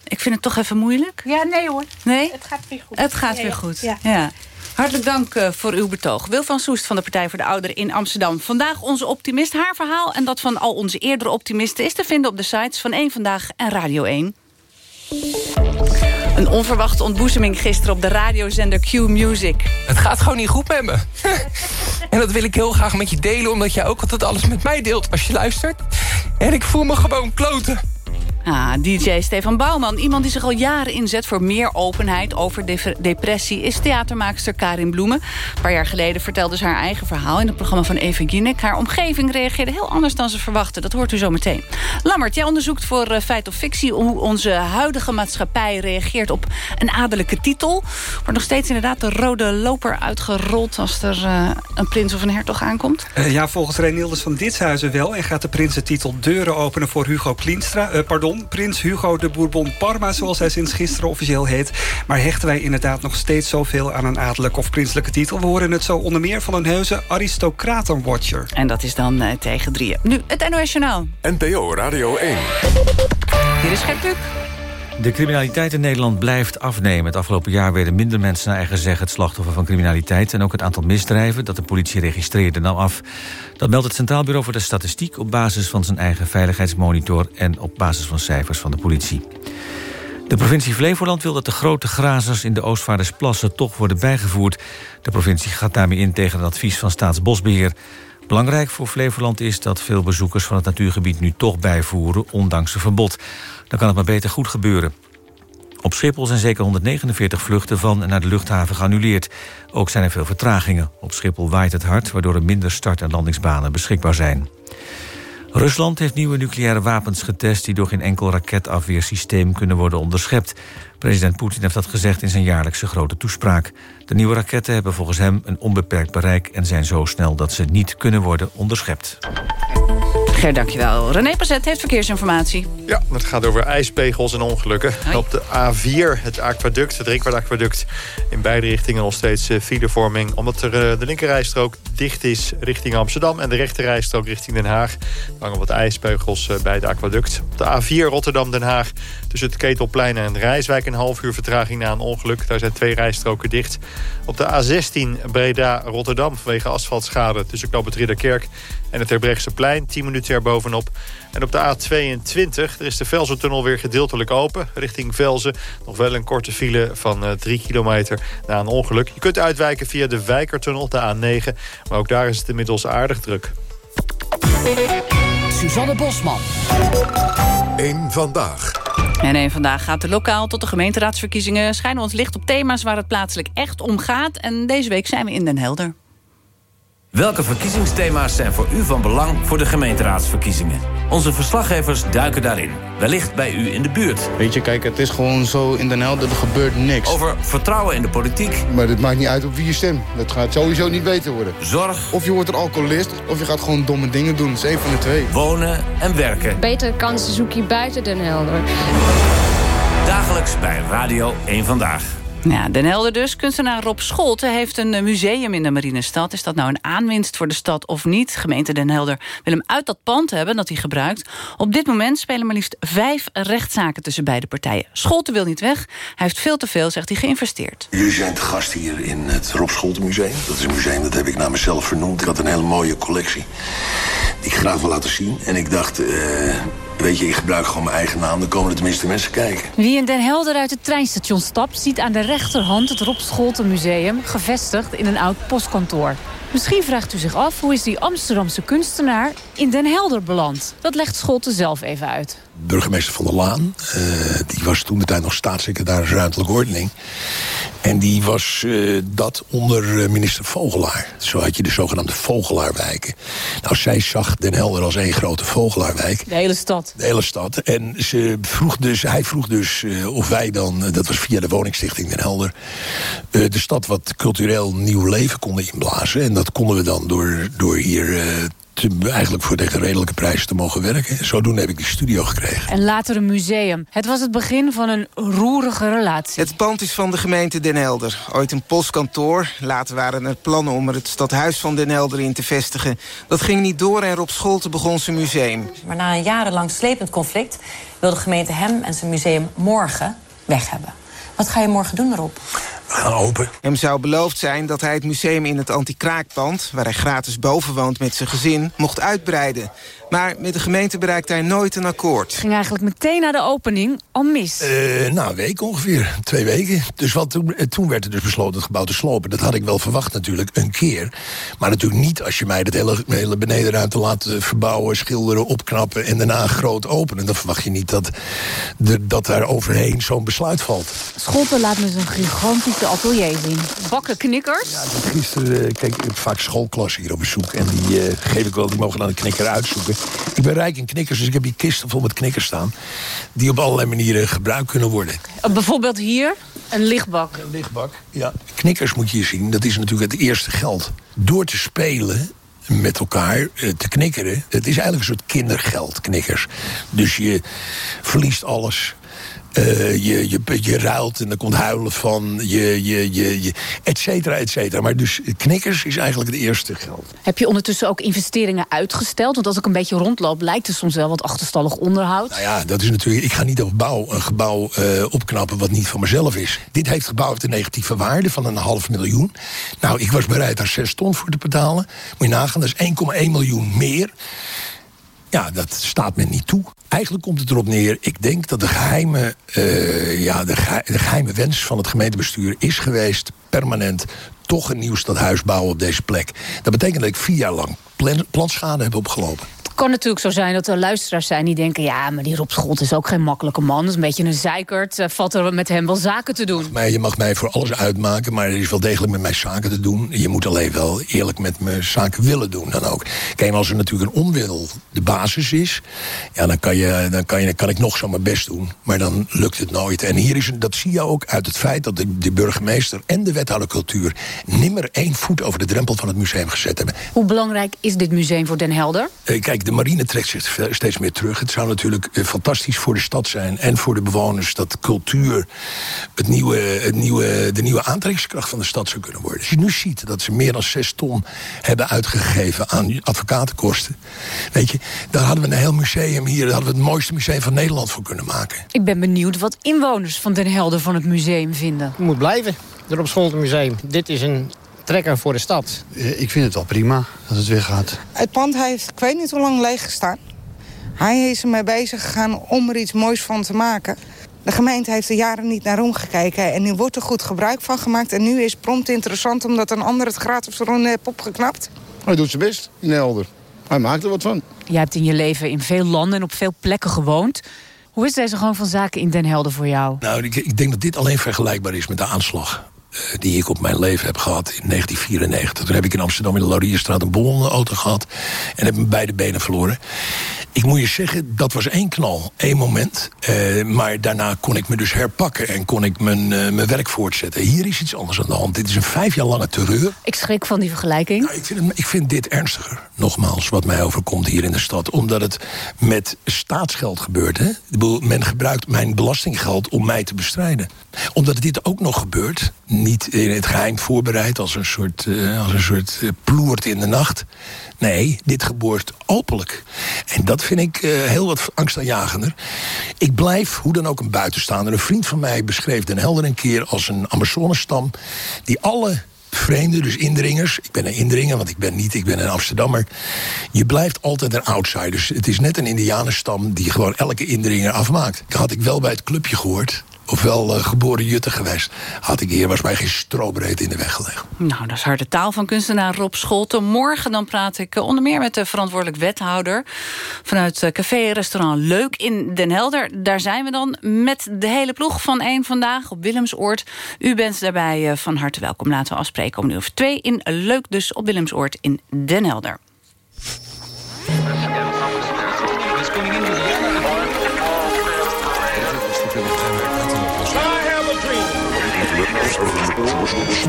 Speaker 2: ik vind het toch even moeilijk?
Speaker 24: Ja, nee hoor.
Speaker 2: Nee?
Speaker 24: Het gaat weer goed.
Speaker 2: Het gaat
Speaker 24: Ja,
Speaker 2: weer
Speaker 24: ja.
Speaker 2: goed.
Speaker 24: Ja.
Speaker 2: Ja. Hartelijk dank eh, voor uw betoog. Wil van Soest van de Partij voor de Ouderen in Amsterdam. Vandaag onze optimist. Haar verhaal en dat van al onze eerdere optimisten... is te vinden op de sites van 1 Vandaag en Radio 1. Een onverwachte ontboezeming gisteren op de radiozender Q Music.
Speaker 25: Het gaat gewoon niet goed met me. en dat wil ik heel graag met je delen... omdat jij ook altijd alles met mij deelt als je luistert. En ik voel me gewoon kloten.
Speaker 2: Ah, DJ Stefan Bouwman, iemand die zich al jaren inzet... voor meer openheid over de- depressie... is theatermaakster Karin Bloemen. Een paar jaar geleden vertelde ze haar eigen verhaal... in het programma van Eva Jinek. Haar omgeving reageerde heel anders dan ze verwachtte. Dat hoort u zo meteen. Lammert, jij onderzoekt voor eh, Feit of Fictie... hoe onze huidige maatschappij reageert op een adellijke titel. Wordt nog steeds inderdaad de rode loper uitgerold... als er eh, een prins of een hertog aankomt?
Speaker 16: Eh, ja, volgens Reinildes van Ditshuizen wel. En gaat de prins de titel deuren openen voor Hugo Klienstra. eh, prins Hugo de Bourbon Parma, zoals hij sinds gisteren officieel heet. Maar hechten wij inderdaad nog steeds zoveel aan een adellijke of prinselijke titel? We horen het zo onder meer van een heuse aristocratenwatcher.
Speaker 2: En dat is dan eh, tegen drieën. Nu, het NOS Journaal.
Speaker 1: NPO Radio 1.
Speaker 2: Hier is Gert Kluk.
Speaker 3: De criminaliteit in Nederland blijft afnemen. Het afgelopen jaar werden minder mensen naar eigen zeggen... het slachtoffer van criminaliteit. En ook het aantal misdrijven dat de politie registreerde nam af. Dat meldt het Centraal Bureau voor de Statistiek... op basis van zijn eigen veiligheidsmonitor... en op basis van cijfers van de politie. De provincie Flevoland wil dat de grote grazers in de Oostvaardersplassen toch worden bijgevoerd. De provincie gaat daarmee in tegen het advies van Staatsbosbeheer. Belangrijk voor Flevoland is dat veel bezoekers van het natuurgebied nu toch bijvoeren, ondanks een verbod. Dan kan het maar beter goed gebeuren. Op Schiphol zijn zeker 149 vluchten van en naar de luchthaven geannuleerd. Ook zijn er veel vertragingen. Op Schiphol waait het hard, waardoor er minder start- en landingsbanen beschikbaar zijn. Rusland heeft nieuwe nucleaire wapens getest... die door geen enkel raketafweersysteem kunnen worden onderschept. President Poetin heeft dat gezegd in zijn jaarlijkse grote toespraak. De nieuwe raketten hebben volgens hem een onbeperkt bereik... en zijn zo snel dat ze niet kunnen worden onderschept.
Speaker 2: Ger, dankjewel. René Pazet heeft verkeersinformatie.
Speaker 26: Ja, het gaat over ijspegels en ongelukken. Op de A4, het aquaduct, het drinkwaardaquaduct... in beide richtingen nog steeds eh, filevorming... omdat er eh, de linkerrijstrook dicht is richting Amsterdam... en de rechterrijstrook richting Den Haag. Hangen wat ijspegels eh, bij de aquaduct. Op de A4 Rotterdam-Den Haag tussen het Ketelplein en Rijswijk... een half uur vertraging na een ongeluk. Daar zijn twee rijstroken dicht. Op de A16 Breda-Rotterdam vanwege asfaltschade... tussen Knoop het Ridderkerk en het Terbrechtseplein... 10 minuten erbovenop. En op de A22, er is de Velzentunnel weer gedeeltelijk open. Richting Velzen nog wel een korte file van eh 3 kilometer na een ongeluk. Je kunt uitwijken via de Wijkertunnel, de A9. Maar ook daar is het inmiddels aardig druk.
Speaker 27: Suzanne Bosman.
Speaker 1: Eén vandaag.
Speaker 2: En een vandaag gaat de lokaal tot de gemeenteraadsverkiezingen... schijnen ons licht op thema's waar het plaatselijk echt om gaat. En deze week zijn we in Den Helder.
Speaker 9: Welke verkiezingsthema's zijn voor u van belang voor de gemeenteraadsverkiezingen? Onze verslaggevers duiken daarin. Wellicht bij u in de buurt.
Speaker 28: Weet je, kijk, het is gewoon zo in Den Helder, er gebeurt niks.
Speaker 9: Over vertrouwen in de politiek.
Speaker 29: Maar het maakt niet uit op wie je stemt. Dat gaat sowieso niet beter worden.
Speaker 9: Zorg.
Speaker 29: Of je wordt een alcoholist, of je gaat gewoon domme dingen doen. Dat is één van de twee.
Speaker 9: Wonen en werken.
Speaker 30: Betere kansen zoek je buiten Den Helder.
Speaker 9: Dagelijks bij Radio 1 Vandaag.
Speaker 2: Ja, Den Helder dus. Kunstenaar Rob Scholten heeft een eh, museum in de Marinestad. Is dat nou een aanwinst voor de stad of niet? Gemeente Den Helder wil hem uit dat pand hebben dat hij gebruikt. Op dit moment spelen maar liefst vijf rechtszaken tussen beide partijen. Scholten wil niet weg. Hij heeft veel te veel, zegt hij, geïnvesteerd.
Speaker 31: Jullie zijn te gast hier in het Rob Scholten Museum. Dat is een museum, dat heb ik naar mezelf vernoemd. Ik had een hele mooie collectie die ik graag wil laten zien. En ik dacht, eh, weet je, ik gebruik gewoon mijn eigen naam. Dan komen er tenminste mensen kijken.
Speaker 32: Wie in Den Helder uit het treinstation stapt... ziet aan de rechterhand het Rob Scholten Museum... gevestigd in een oud postkantoor. Misschien vraagt u zich af hoe is die Amsterdamse kunstenaar in Den Helder beland. Dat legt Scholte zelf even uit.
Speaker 31: Burgemeester van der Laan, eh, die was toen de tijd nog staatssecretaris ruimtelijke ordening. En die was eh, dat onder eh, minister Vogelaar. Zo had je de zogenaamde Vogelaarwijken. Nou, zij zag Den Helder als één grote Vogelaarwijk.
Speaker 32: De hele stad.
Speaker 31: De hele stad. En ze vroeg dus, hij vroeg dus of wij dan, dat was via de woningstichting Den Helder... de stad wat cultureel nieuw leven konden inblazen. En dat konden we dan door, door hier te, eigenlijk voor tegen redelijke prijzen te mogen werken. Zodoende heb ik die studio gekregen.
Speaker 32: En later een museum. Het was het begin van een roerige relatie.
Speaker 33: Het pand is van de gemeente Den Helder. Ooit een postkantoor. Later waren er plannen om er het stadhuis van Den Helder in te vestigen. Dat ging niet door en Rob Scholte begon zijn museum.
Speaker 34: Maar na een jarenlang slepend conflict... wil de gemeente hem en zijn museum morgen weg hebben. Wat ga je morgen doen erop?
Speaker 31: We gaan open.
Speaker 33: Hem zou beloofd zijn dat hij het museum in het anti-kraakpand... waar hij gratis boven woont met zijn gezin, mocht uitbreiden. Maar met de gemeente bereikt hij nooit een akkoord. Het
Speaker 32: ging eigenlijk meteen na de opening al mis.
Speaker 31: Uh, nou, een week ongeveer. Twee weken. Dus wat toen, eh, toen werd er dus besloten het gebouw te slopen. Dat had ik wel verwacht natuurlijk, een keer. Maar natuurlijk niet als je mij het hele, hele benedenruimte laat eh, verbouwen... schilderen, opknappen en daarna groot openen. Dan verwacht je niet dat, de, dat daar overheen zo'n besluit valt.
Speaker 32: Schotten laat me zo'n gigantische atelier zien. Bakken knikkers.
Speaker 31: Ja, gisteren, kijk, ik heb vaak schoolklassen hier op bezoek. En die uh, geef ik wel, die mogen dan een knikker uitzoeken. Ik ben rijk in knikkers, dus ik heb hier kisten vol met knikkers staan... die op allerlei manieren gebruikt kunnen worden.
Speaker 32: Eh, bijvoorbeeld hier, een lichtbak.
Speaker 31: Een lichtbak, ja. Knikkers moet je hier zien, dat is natuurlijk het eerste geld. Door te spelen met elkaar eh, te knikkeren. Het is eigenlijk een soort kindergeld, knikkers. Dus je verliest alles. Uh, je, je, je ruilt en er komt huilen van, je, je, je, je, et cetera, et cetera. Maar dus knikkers is eigenlijk het eerste geld.
Speaker 32: Heb je ondertussen ook investeringen uitgesteld? Want als ik een beetje rondloop, lijkt het soms wel wat achterstallig onderhoud.
Speaker 31: Nou ja, dat is natuurlijk... Ik ga niet op bouw, een gebouw uh, opknappen wat niet van mezelf is. Dit heeft gebouw heeft een negatieve waarde van een half miljoen. Nou, ik was bereid daar zes ton voor te betalen. Moet je nagaan, dat is 1,1 miljoen meer. Ja, dat staat men niet toe. Eigenlijk komt het erop neer, ik denk dat de geheime, uh, ja, de, geheime wens van het gemeentebestuur is geweest... permanent toch een nieuw stadhuis bouwen op deze plek. Dat betekent dat ik vier jaar lang planschade heb opgelopen
Speaker 32: kan natuurlijk zo zijn dat er luisteraars zijn die denken... ja, maar die Rob Scholt is ook geen makkelijke man. Dat is een beetje een zeikert. Uh, valt er met hem wel zaken te doen?
Speaker 31: Maar je mag mij voor alles uitmaken, maar er is wel degelijk met mij zaken te doen. Je moet alleen wel eerlijk met me zaken willen doen dan ook. Kijk, als er natuurlijk een onwil de basis is... ja, dan kan, je, dan kan, je, kan ik nog zo mijn best doen. Maar dan lukt het nooit. En hier is, dat zie je ook uit het feit dat de, de burgemeester en de wethouder cultuur... nimmer één voet over de drempel van het museum gezet hebben.
Speaker 32: Hoe belangrijk is dit museum voor Den Helder?
Speaker 31: Uh, kijk, de marine trekt zich steeds meer terug. Het zou natuurlijk eh, fantastisch voor de stad zijn en voor de bewoners... dat cultuur het nieuwe, het nieuwe, de nieuwe aantrekkingskracht van de stad zou kunnen worden. Als je nu ziet dat ze meer dan zes ton hebben uitgegeven aan advocatenkosten... weet je, daar hadden we een heel museum hier... daar hadden we het mooiste museum van Nederland voor kunnen maken.
Speaker 32: Ik ben benieuwd wat inwoners van Den Helder van het museum vinden.
Speaker 35: Het moet blijven, er op Scholtenmuseum. Dit is een trekker voor de stad.
Speaker 36: Ik vind het wel prima dat het weggaat.
Speaker 37: Het pand heeft, ik weet niet hoe lang leeg gestaan. Hij is ermee bezig gegaan om er iets moois van te maken. De gemeente heeft er jaren niet naar omgekeken. En nu wordt er goed gebruik van gemaakt. En nu is het prompt interessant omdat een ander het gratis een heeft opgeknapt.
Speaker 36: Hij doet zijn best in Helder. Hij maakt er wat van.
Speaker 32: Jij hebt in je leven in veel landen en op veel plekken gewoond. Hoe is deze gang van zaken in Den Helder voor jou?
Speaker 31: Nou, ik, ik denk dat dit alleen vergelijkbaar is met de aanslag eh, die ik op mijn leven heb gehad in 1994. Toen heb ik in Amsterdam in de Laurierstraat een auto gehad... en heb mijn beide benen verloren. Ik moet je zeggen, dat was één knal, één moment. Uh, maar daarna kon ik me dus herpakken en kon ik mijn, uh, mijn werk voortzetten. Hier is iets anders aan de hand. Dit is een vijf jaar lange terreur.
Speaker 32: Ik schrik van die vergelijking.
Speaker 31: Nou, ik, vind het, ik vind dit ernstiger, nogmaals, wat mij overkomt hier in de stad. Omdat het met staatsgeld gebeurt. Hè? Men gebruikt mijn belastinggeld om mij te bestrijden. Omdat dit ook nog gebeurt, niet in het geheim voorbereid... als een soort, uh, als een soort ploert in de nacht... Nee, dit geboort openlijk. En dat vind ik uh, heel wat angstaanjagender. Ik blijf, hoe dan ook, een buitenstaander. Een vriend van mij beschreef Den Helder een keer als een Amazonestam... die alle vreemden, dus indringers. Ik ben een indringer, want ik ben niet, ik ben een Amsterdammer. Je blijft altijd een outsider. Het is net een indianenstam die gewoon elke indringer afmaakt. Dat had ik wel bij het clubje gehoord ofwel uh, geboren jutte geweest. Had ik hier mij geen strobreed in de weg gelegen.
Speaker 2: Nou, dat is harde taal van kunstenaar Rob Scholten. Morgen dan praat ik uh, onder meer met de verantwoordelijk wethouder... vanuit uh, café restaurant Leuk in Den Helder. Daar zijn we dan met de hele ploeg van één vandaag op Willemsoord. U bent daarbij van harte welkom. Laten we afspreken om nu of twee in Leuk dus op Willemsoord in Den Helder.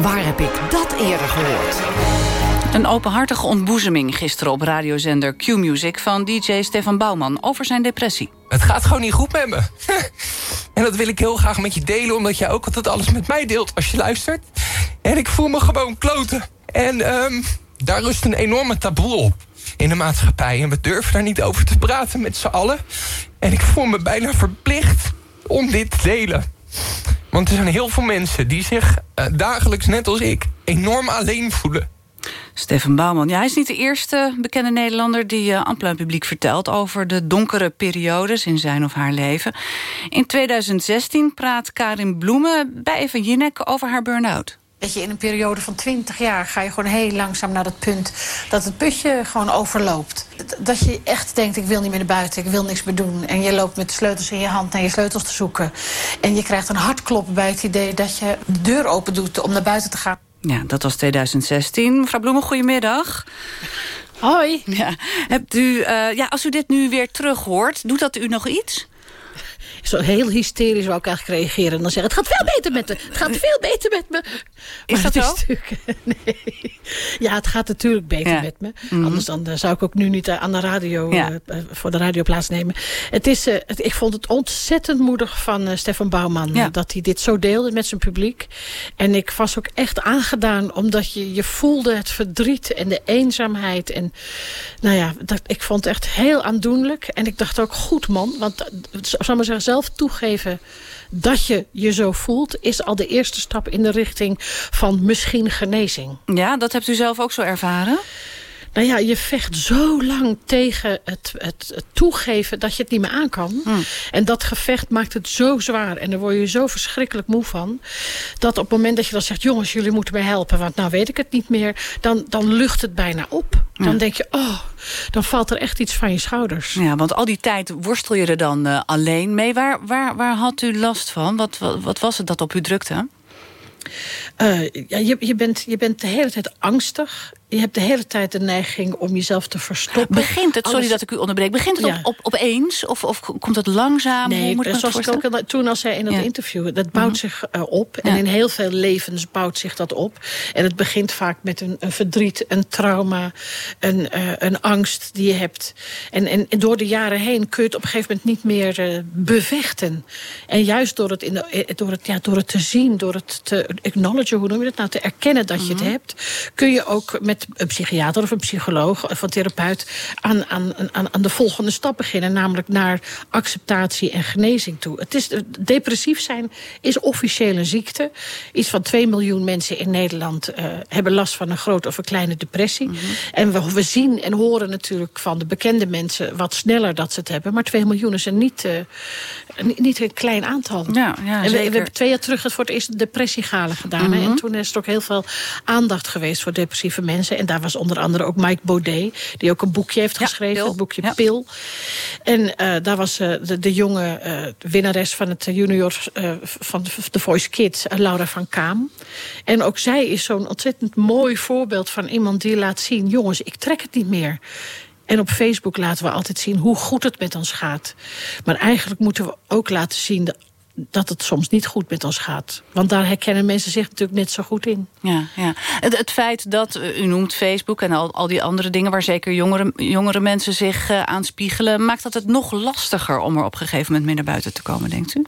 Speaker 14: Waar heb ik dat eerder gehoord?
Speaker 2: Een openhartige ontboezeming gisteren op radiozender Q-Music... van DJ Stefan Bouwman over zijn depressie.
Speaker 25: Het gaat gewoon niet goed met me. en dat wil ik heel graag met je delen... omdat jij ook altijd alles met mij deelt als je luistert. En ik voel me gewoon kloten. En um, daar rust een enorme taboe op in de maatschappij. En we durven daar niet over te praten met z'n allen. En ik voel me bijna verplicht om dit te delen. Want er zijn heel veel mensen die zich uh, dagelijks, net als ik, enorm alleen voelen.
Speaker 2: Stefan Bouwman, ja, hij is niet de eerste bekende Nederlander... die uh, aan het publiek vertelt over de donkere periodes in zijn of haar leven. In 2016 praat Karin Bloemen bij Eva Jinek over haar burn-out.
Speaker 38: Dat je in een periode van 20 jaar ga je gewoon heel langzaam naar dat punt... dat het putje gewoon overloopt. Dat je echt denkt, ik wil niet meer naar buiten, ik wil niks meer doen. En je loopt met de sleutels in je hand naar je sleutels te zoeken. En je krijgt een hartklop bij het idee dat je de deur open doet om naar buiten te gaan.
Speaker 2: Ja, dat was 2016. Mevrouw Bloemen, goedemiddag.
Speaker 38: Hoi.
Speaker 2: Ja, hebt u, uh, ja, als u dit nu weer terug hoort, doet dat u nog iets?
Speaker 38: Zo heel hysterisch wou ik eigenlijk reageren. En dan zeggen, het gaat veel beter met me. Het gaat veel beter met me.
Speaker 2: Is
Speaker 38: maar
Speaker 2: dat
Speaker 38: zo? nee. Ja, het gaat natuurlijk beter
Speaker 2: ja.
Speaker 38: met me.
Speaker 2: Mm -hmm.
Speaker 38: Anders dan, uh, zou ik ook nu niet uh, aan de radio,
Speaker 2: ja.
Speaker 38: uh, voor de radio plaatsnemen. Het is, het, ik vond het ontzettend moedig van Stefan Bouwman.
Speaker 2: Ja.
Speaker 38: Dat hij dit zo deelde met zijn publiek. En ik was ook echt aangedaan. Omdat je, je voelde het verdriet en de eenzaamheid. En nou ja, dat, ik vond het echt heel aandoenlijk. En ik dacht ook, goed man. Want, zal maar zeggen, zelf toegeven dat je je zo voelt... is al de eerste stap in de richting van misschien genezing.
Speaker 2: Ja, dat hebt u zelf ook zo ervaren?
Speaker 38: Nou ja, je vecht zo lang tegen het, het, het toegeven dat je het niet meer aan kan.
Speaker 2: Hmm.
Speaker 38: En dat gevecht maakt het zo zwaar. En daar word je zo verschrikkelijk moe van. Dat op het moment dat je dan zegt... jongens, jullie moeten mij helpen, want nou weet ik het niet meer. Dan, dan lucht het bijna op. Dan
Speaker 2: Ja.
Speaker 38: denk je, oh, dan valt er echt iets van je schouders.
Speaker 2: Ja, want al die tijd worstel je er dan uh, alleen mee. Waar, waar, waar had u last van? Wat, wat, wat was het dat op u drukte?
Speaker 38: Uh, ja, je, je, bent, je bent de hele tijd angstig. Je hebt de hele tijd de neiging om jezelf te verstoppen.
Speaker 2: Begint het, sorry
Speaker 38: Alles-
Speaker 2: dat ik u onderbreek, begint het
Speaker 38: Ja.
Speaker 2: op, op, opeens? Of, of komt het langzaam? Hoe
Speaker 38: Nee,
Speaker 2: moet ik
Speaker 38: zoals ik ook toen al zei in dat
Speaker 2: Ja.
Speaker 38: interview... dat bouwt
Speaker 2: Mhm.
Speaker 38: zich uh, op. En
Speaker 2: Ja.
Speaker 38: in heel veel levens bouwt zich dat op. En het begint vaak met een, een verdriet, een trauma... Een, uh, een angst die je hebt. En, en, en door de jaren heen kun je het op een gegeven moment niet meer uh, bevechten. En juist door het, in de, eh, door, het, ja, door het te zien, door het te acknowledgen... hoe noem je dat nou, te erkennen dat je het hebt... kun je ook met een psychiater of een psycholoog of een therapeut... aan, aan, aan, aan de volgende stap beginnen. Namelijk naar acceptatie en genezing toe. Het is, depressief zijn is officieel een ziekte. Iets van 2 miljoen mensen in Nederland uh, hebben last van een grote of een kleine depressie.
Speaker 2: Mhm.
Speaker 38: En we, we zien en horen natuurlijk van de bekende mensen... wat sneller dat ze het hebben. Maar 2 miljoen is een niet, uh, niet, niet een klein aantal.
Speaker 2: Ja, ja,
Speaker 38: en we, we hebben twee jaar terug het voor het eerst een depressiegale gedaan.
Speaker 2: Mhm.
Speaker 38: En toen is er ook heel veel aandacht geweest voor depressieve mensen. En daar was onder andere ook Mike Baudet... die ook een boekje heeft geschreven,
Speaker 2: Pil.
Speaker 38: het boekje
Speaker 2: Ja.
Speaker 38: Pil. En uh, daar was uh, de, de jonge uh, winnares van het junior van The Voice Kids, Laura van Kaam. En ook zij is zo'n ontzettend mooi voorbeeld van iemand die laat zien... jongens, ik trek het niet meer. En op Facebook laten we altijd zien hoe goed het met ons gaat. Maar eigenlijk moeten we ook laten zien... dat dat het soms niet goed met ons gaat. Want daar herkennen mensen zich natuurlijk net zo goed in.
Speaker 2: Ja, ja. Het, feit dat, uh, u noemt Facebook en al, al die andere dingen... waar zeker jongere, jongere mensen zich uh, aan spiegelen... maakt dat het nog lastiger om er op een gegeven moment mee naar buiten te komen, denkt u?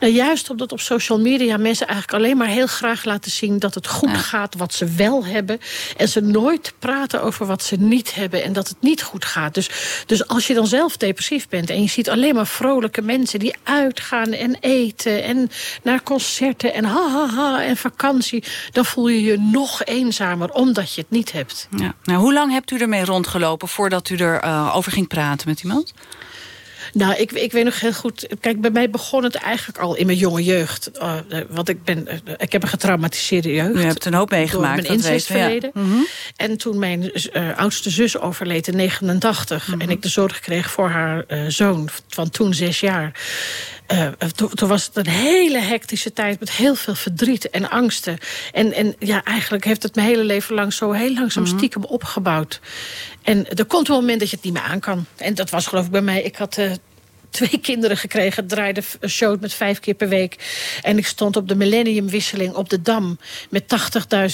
Speaker 38: Nou, juist omdat op social media mensen eigenlijk alleen maar heel graag laten zien... dat het goed ja. gaat wat ze wel hebben. En ze nooit praten over wat ze niet hebben en dat het niet goed gaat. Dus, dus als je dan zelf depressief bent en je ziet alleen maar vrolijke mensen... die uitgaan en eten en naar concerten en ha, ha, ha en vakantie... dan voel je je nog eenzamer omdat je het niet hebt.
Speaker 2: Ja. Nou, hoe lang hebt u ermee rondgelopen voordat u erover uh, over ging praten met iemand?
Speaker 38: Nou, ik, ik weet nog heel goed... Kijk, bij mij begon het eigenlijk al in mijn jonge jeugd. Uh, want ik, ben, uh, ik heb een getraumatiseerde jeugd.
Speaker 2: Je hebt een hoop meegemaakt.
Speaker 38: Door mijn. Ja. Mm -hmm. En toen mijn uh, oudste zus overleed in 89... Mm -hmm. en ik de zorg kreeg voor haar zoon van toen zes jaar... Uh, toen, toen, was het een hele hectische tijd met heel veel verdriet en angsten. En, en ja, eigenlijk heeft het mijn hele leven lang zo heel langzaam
Speaker 2: Mhm.
Speaker 38: stiekem opgebouwd. En er komt een moment dat je het niet meer aan kan. En dat was geloof ik bij mij. Ik had uh, twee kinderen gekregen. draaide een show met vijf keer per week. En ik stond op de millenniumwisseling op de Dam. Met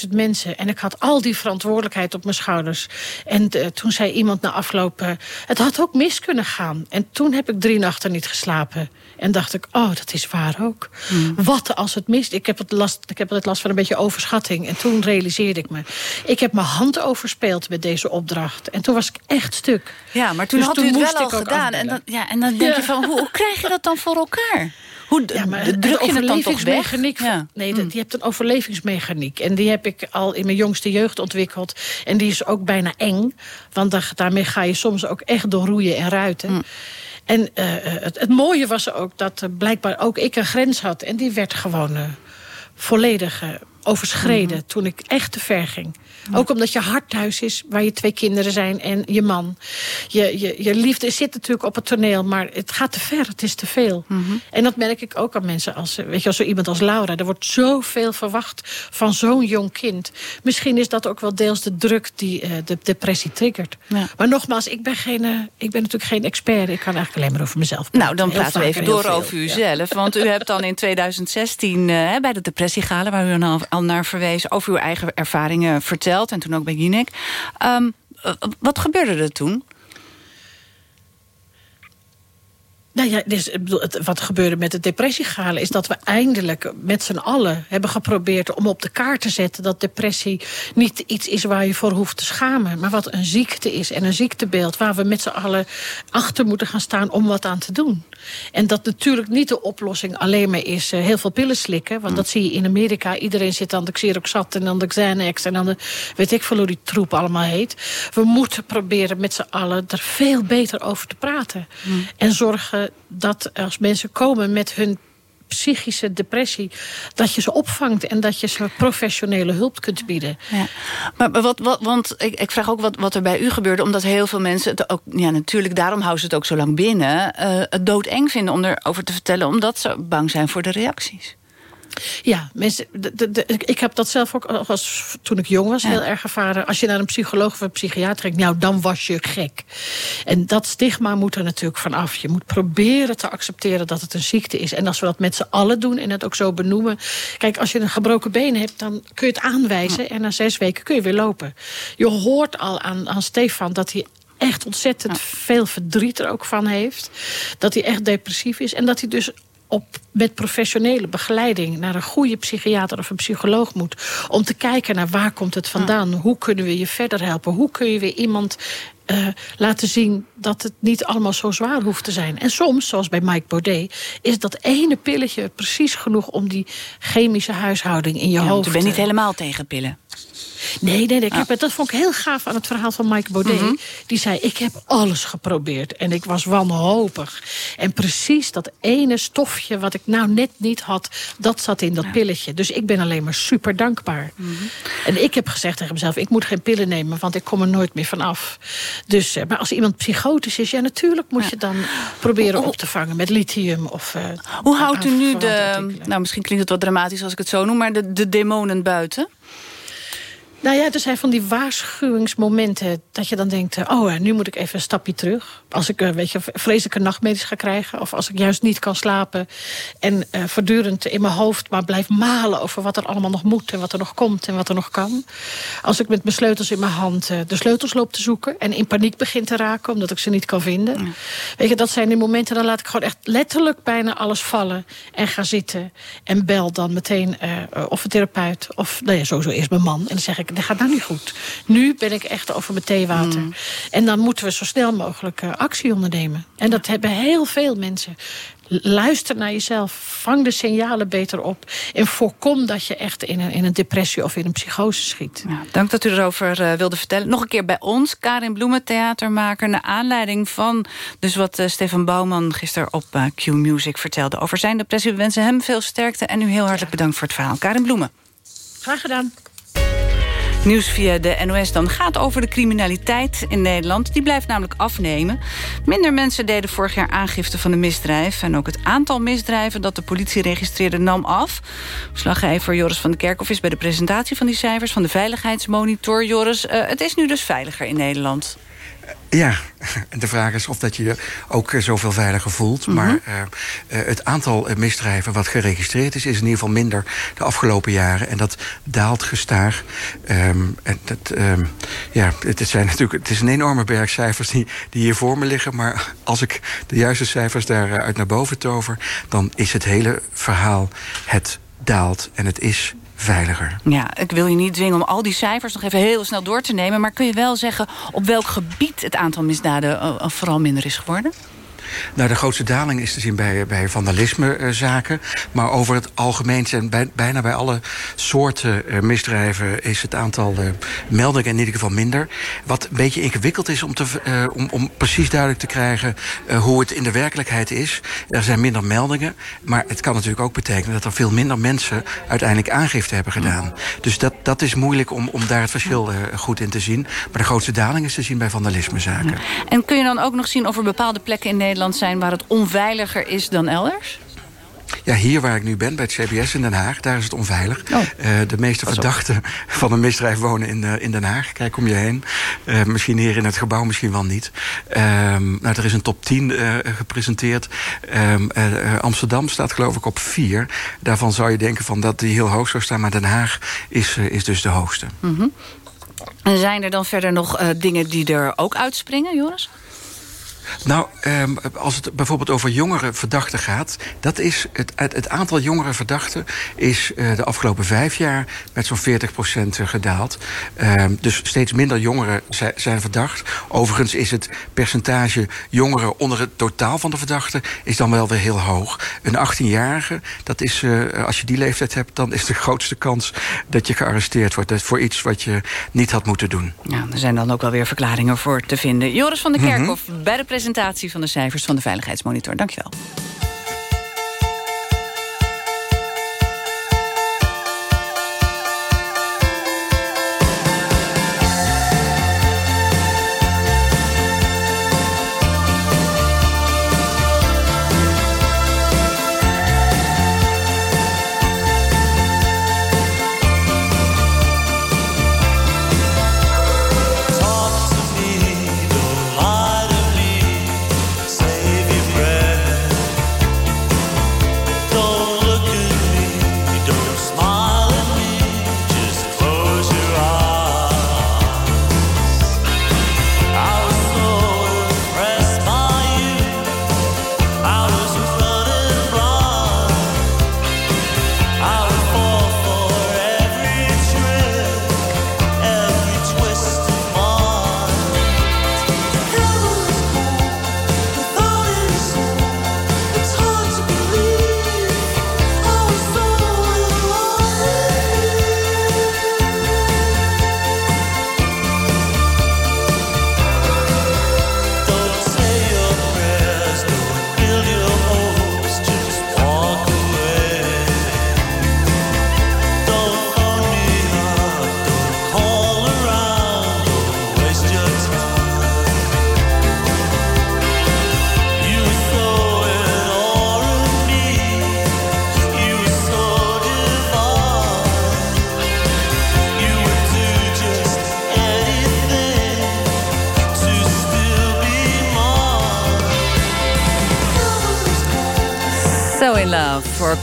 Speaker 38: 80.000 mensen. En ik had al die verantwoordelijkheid op mijn schouders. En uh, toen zei iemand na afloop... Uh, het had ook mis kunnen gaan. En toen heb ik drie nachten niet geslapen. En dacht ik, oh, dat is waar ook.
Speaker 2: Hmm.
Speaker 38: Wat als het mist? Ik heb, het last, ik heb het last van een beetje overschatting. En toen realiseerde ik me... ik heb mijn hand overspeeld met deze opdracht. En toen was ik echt stuk.
Speaker 2: Ja, maar toen
Speaker 38: dus
Speaker 2: had
Speaker 38: toen
Speaker 2: u het wel al gedaan. En dan, ja, en dan denk
Speaker 38: Ja.
Speaker 2: je van, hoe, krijg je dat dan voor elkaar? Hoe
Speaker 38: Ja, maar
Speaker 2: druk je het dan toch weg? Ja.
Speaker 38: Nee, dat, je hebt een overlevingsmechaniek. En die heb ik al in mijn jongste jeugd ontwikkeld. En die is ook bijna eng. Want da- daarmee ga je soms ook echt doorroeien en ruiten. En eh, het, het mooie was ook dat eh, blijkbaar ook ik een grens had. En die werd gewoon eh, volledig eh, overschreden toen ik echt te ver ging. Ook omdat je hart thuis is, waar je twee kinderen zijn en je man. Je, je, je liefde zit natuurlijk op het toneel, maar het gaat te ver, het is te veel. En dat merk ik ook aan mensen als, weet je, als zo iemand als Laura. Er wordt zoveel verwacht van zo'n jong kind. Misschien is dat ook wel deels de druk die eh, de depressie triggert.
Speaker 2: Ja.
Speaker 38: Maar nogmaals, ik ben, geen, eh, ik ben natuurlijk geen expert. Ik kan eigenlijk alleen maar over mezelf praten.
Speaker 2: Nou, dan praten we even door
Speaker 38: veel.
Speaker 2: over
Speaker 38: Ja.
Speaker 2: uzelf. Want u hebt dan in 2016 eh, bij de depressiegalen... waar u al naar verwees, over uw eigen ervaringen verteld. En toen ook bij Jinek. Um, wat gebeurde er toen?
Speaker 38: Nou ja, dus, wat gebeurde met het depressiegalen... is dat we eindelijk met z'n allen hebben geprobeerd om op de kaart te zetten... dat depressie niet iets is waar je voor hoeft te schamen... maar wat een ziekte is en een ziektebeeld... waar we met z'n allen achter moeten gaan staan om wat aan te doen. En dat natuurlijk niet de oplossing alleen maar is uh, heel veel pillen slikken... want dat zie je in Amerika. Iedereen zit aan de Xeroxat en aan de Xanax... en aan de weet ik veel hoe die troep allemaal heet. We moeten proberen met z'n allen er veel beter over te praten. En zorgen dat als mensen komen met hun psychische depressie... dat je ze opvangt en dat je ze professionele hulp kunt bieden.
Speaker 2: Ja. Maar wat, wat, want ik, ik vraag ook wat, wat er bij u gebeurde... omdat heel veel mensen het ook... ja, natuurlijk, daarom houden ze het ook zo lang binnen... Uh, het doodeng vinden om erover te vertellen... omdat ze bang zijn voor de reacties.
Speaker 38: Ja, mensen, de, de, de, ik heb dat zelf ook als, toen ik jong was ja. heel erg ervaren. Als je naar een psycholoog of een psychiater ging, nou, dan was je gek. En dat stigma moet er natuurlijk vanaf. Je moet proberen te accepteren dat het een ziekte is. En als we dat met z'n allen doen en het ook zo benoemen. Kijk, als je een gebroken been hebt, dan kun je het aanwijzen. Ja. En na zes weken kun je weer lopen. Je hoort al aan, aan Stefan dat hij echt ontzettend ja. veel verdriet er ook van heeft. Dat hij echt depressief is. En dat hij dus op, met professionele begeleiding naar een goede psychiater of een psycholoog moet. Om te kijken naar waar komt het vandaan. Ja. Hoe kunnen we je verder helpen? Hoe kun je weer iemand uh, laten zien dat het niet allemaal zo zwaar hoeft te zijn. En soms, zoals bij Mike Baudet, is dat ene pilletje precies genoeg om die chemische huishouding in je
Speaker 2: ja,
Speaker 38: hoofd.
Speaker 2: Je bent niet helemaal tegen pillen.
Speaker 38: Nee, nee, nee. Ik heb, ah. dat vond ik heel gaaf aan het verhaal van Mike Baudet. Mm -hmm. Die zei, ik heb alles geprobeerd. En ik was wanhopig. En precies dat ene stofje wat ik nou net niet had... dat zat in dat ja. pilletje. Dus ik ben alleen maar super dankbaar. Mm -hmm. En ik heb gezegd tegen mezelf... ik moet geen pillen nemen, want ik kom er nooit meer vanaf. Dus, maar als iemand psychotisch is... ja, natuurlijk moet ja. je dan proberen op te vangen met lithium. Of, uh,
Speaker 2: Hoe houdt u nu de... Nou, misschien klinkt het wat dramatisch als ik het zo noem... maar de, de demonen buiten?
Speaker 38: Nou ja, er zijn van die waarschuwingsmomenten dat je dan denkt... oh, nu moet ik even een stapje terug. Als ik weet je, vreselijke nachtmerries ga krijgen... of als ik juist niet kan slapen... en uh, voortdurend in mijn hoofd maar blijf malen over wat er allemaal nog moet... en wat er nog komt en wat er nog kan. Als ik met mijn sleutels in mijn hand uh, de sleutels loop te zoeken... en in paniek begin te raken omdat ik ze niet kan vinden. Weet je, dat zijn die momenten, dan laat ik gewoon echt letterlijk bijna alles vallen... en ga zitten en bel dan meteen uh, of een therapeut... of nou ja, sowieso eerst mijn man en dan zeg ik dat gaat nou niet goed. Nu ben ik echt over mijn theewater. Mm. En dan moeten we zo snel mogelijk uh, actie ondernemen. En dat hebben heel veel mensen. luister naar jezelf. Vang de signalen beter op. En voorkom dat je echt in een, in een depressie of in een psychose schiet.
Speaker 2: Ja, dank dat u erover uh, wilde vertellen. Nog een keer bij ons, Karin Bloemen, theatermaker... naar aanleiding van dus wat uh, Stefan Bouwman gisteren op uh, Q-Music vertelde... over zijn depressie. We wensen hem veel sterkte en u heel hartelijk bedankt voor het verhaal. Karin Bloemen.
Speaker 38: Graag gedaan.
Speaker 2: Nieuws via de NOS dan gaat over de criminaliteit in Nederland. Die blijft namelijk afnemen. Minder mensen deden vorig jaar aangifte van een misdrijf. En ook het aantal misdrijven dat de politie registreerde nam af. Slaggever Joris van der Kerkhoff is bij de presentatie van die cijfers... van de Veiligheidsmonitor. Joris, uh, het is nu dus veiliger in Nederland.
Speaker 39: Ja, en de vraag is of dat je je ook zoveel veiliger voelt.
Speaker 2: Mhm.
Speaker 39: Maar uh, het aantal misdrijven wat geregistreerd is... is in ieder geval minder de afgelopen jaren. En dat daalt gestaag. Um, en dat, um, ja, het, zijn natuurlijk, het is een enorme berg cijfers die, die hier voor me liggen. Maar als ik de juiste cijfers daaruit naar boven tover... dan is het hele verhaal, het daalt en het is veiliger.
Speaker 2: Ja, ik wil je niet dwingen om al die cijfers nog even heel snel door te nemen... maar kun je wel zeggen op welk gebied het aantal misdaden uh, vooral minder is geworden?
Speaker 39: Nou, de grootste daling is te zien bij, bij vandalismezaken. Maar over het algemeen zijn bij, bijna bij alle soorten uh, misdrijven... is het aantal uh, meldingen in ieder geval minder. Wat een beetje ingewikkeld is om, te, om, om precies duidelijk te krijgen... hoe het in de werkelijkheid is. Er zijn minder meldingen. Maar het kan natuurlijk ook betekenen dat er veel minder mensen... uiteindelijk aangifte hebben gedaan. Dus dat, dat is moeilijk om, om daar het verschil goed in te zien. Maar de grootste daling is te zien bij vandalismezaken.
Speaker 2: En kun je dan ook nog zien of er bepaalde plekken in Nederland zijn waar het onveiliger is dan elders?
Speaker 39: Ja, hier waar ik nu ben, bij het CBS in Den Haag, daar is het onveilig. Oh. Uh, de meeste verdachten van een misdrijf wonen in, uh, in Den Haag. Kijk om je heen. Uh, misschien hier in het gebouw, misschien wel niet. nou, er is een top 10 gepresenteerd. Amsterdam staat geloof ik op 4. Daarvan zou je denken van dat die heel hoog zou staan. Maar Den Haag is, is dus de hoogste.
Speaker 2: Mm -hmm. En zijn er dan verder nog dingen die er ook uitspringen, Joris?
Speaker 39: Nou, um, als het bijvoorbeeld over jongere verdachten gaat... dat is het, het, aantal jongere verdachten is uh, de afgelopen vijf jaar... met zo'n 40% gedaald. Um, dus steeds minder jongeren zijn verdacht. Overigens is het percentage jongeren onder het totaal van de verdachten... is dan wel weer heel hoog. Een 18-jarige, dat is, uh, als je die leeftijd hebt... dan is de grootste kans dat je gearresteerd wordt... Dat voor iets wat je niet had moeten doen.
Speaker 2: Ja, er zijn dan ook wel weer verklaringen voor te vinden. Joris van der Kerkhoff, mm -hmm. bij de presentatie van de cijfers van de Veiligheidsmonitor. Dankjewel.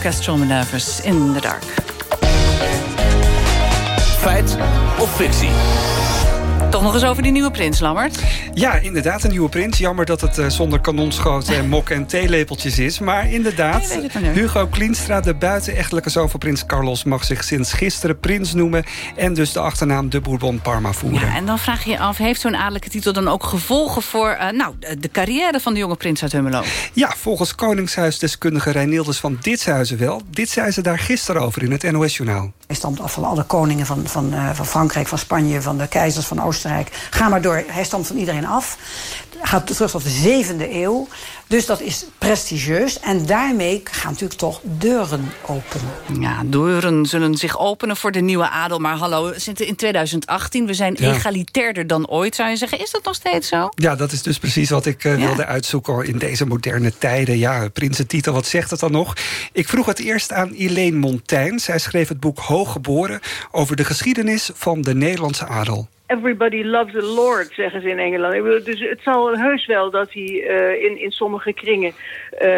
Speaker 2: Orchestral in the dark.
Speaker 30: Feit of fictie?
Speaker 2: Toch nog eens over die nieuwe prins, Lammert.
Speaker 16: Ja, inderdaad, een nieuwe prins. Jammer dat het uh, zonder kanonschoten en mokken en theelepeltjes is. Maar inderdaad, Hugo Klienstra, de buitenechtelijke zoon van prins Carlos... mag zich sinds gisteren prins noemen... en dus de achternaam de Bourbon Parma voeren.
Speaker 2: Ja, en dan vraag je je af, heeft zo'n adellijke titel dan ook gevolgen... voor uh, nou, de carrière van de jonge prins uit Hummelo?
Speaker 16: Ja, volgens Koningshuisdeskundige Reinildes van Ditshuizen wel. Dit zei ze daar gisteren over in het NOS-journaal.
Speaker 27: Hij stamt af van alle koningen van, van, uh, van Frankrijk, van Spanje... van de keizers van Oostenrijk. Ga maar door, hij stamt van iedereen af. Gaat terug tot de zevende eeuw. Dus dat is prestigieus. En daarmee gaan natuurlijk toch deuren openen.
Speaker 2: Ja, deuren zullen zich openen voor de nieuwe adel. Maar hallo, we zitten in 2018. We zijn ja. egalitairder dan ooit, zou je zeggen. Is dat nog steeds zo?
Speaker 16: Ja, dat is dus precies wat ik uh, ja. wilde uitzoeken in deze moderne tijden. Ja, prinsentitel, wat zegt het dan nog? Ik vroeg het eerst aan Elaine Montaigne. Zij schreef het boek Hooggeboren... over de geschiedenis van de Nederlandse adel.
Speaker 40: Everybody loves a lord, zeggen ze in Engeland. Dus het zal heus wel dat hij uh, in, in sommige kringen uh,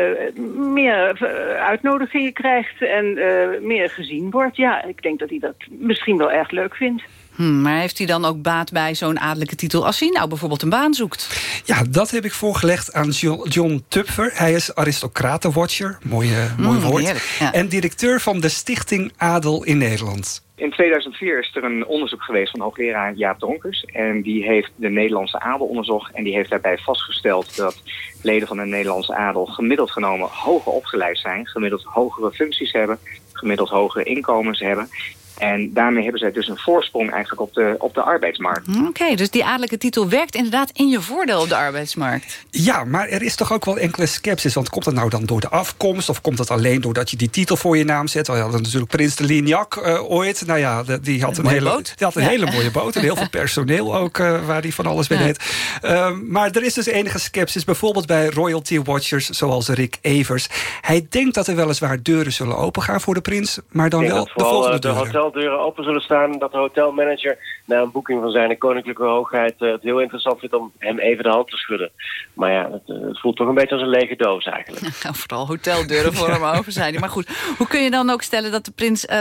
Speaker 40: meer uitnodigingen krijgt en uh, meer gezien wordt. Ja, ik denk dat hij dat misschien wel erg leuk vindt.
Speaker 2: Hmm, maar heeft hij dan ook baat bij zo'n adellijke titel... als hij nou bijvoorbeeld een baan zoekt?
Speaker 16: Ja, dat heb ik voorgelegd aan John Tupfer. Hij is aristocratenwatcher, mooie, mooi woord. Heerlijk, ja. En directeur van de Stichting Adel in Nederland.
Speaker 41: In 2004 is er een onderzoek geweest van hoogleraar Jaap Donkers. En die heeft de Nederlandse adel onderzocht. En die heeft daarbij vastgesteld dat leden van de Nederlandse adel... gemiddeld genomen hoger opgeleid zijn. Gemiddeld hogere functies hebben. Gemiddeld hogere inkomens hebben. En daarmee hebben zij dus een voorsprong eigenlijk op de, op de arbeidsmarkt.
Speaker 2: Oké, okay, dus die adellijke titel werkt inderdaad in je voordeel op de arbeidsmarkt.
Speaker 16: Ja, maar er is toch ook wel enkele sceptisch. Want komt dat nou dan door de afkomst? Of komt dat alleen doordat je die titel voor je naam zet? We hadden natuurlijk Prins de Lignac uh, ooit. Nou ja, die had een, een hele,
Speaker 2: boot.
Speaker 16: Die had een ja. hele mooie boot. En heel veel personeel ook, uh, waar hij van alles bij deed. Ja. Uh, maar er is dus enige sceptisch. Bijvoorbeeld bij royalty watchers zoals Rick Evers. Hij denkt dat er weliswaar deuren zullen opengaan voor de prins. Maar dan wel de volgende deuren
Speaker 42: deuren open zullen staan... dat de hotelmanager na een boeking van zijn koninklijke hoogheid... Uh, het heel interessant vindt om hem even de hand te schudden. Maar ja, het, uh, het voelt toch een beetje als een lege doos eigenlijk.
Speaker 2: Ja, vooral hoteldeuren voor hem open zijn. Maar goed, hoe kun je dan ook stellen dat de prins uh,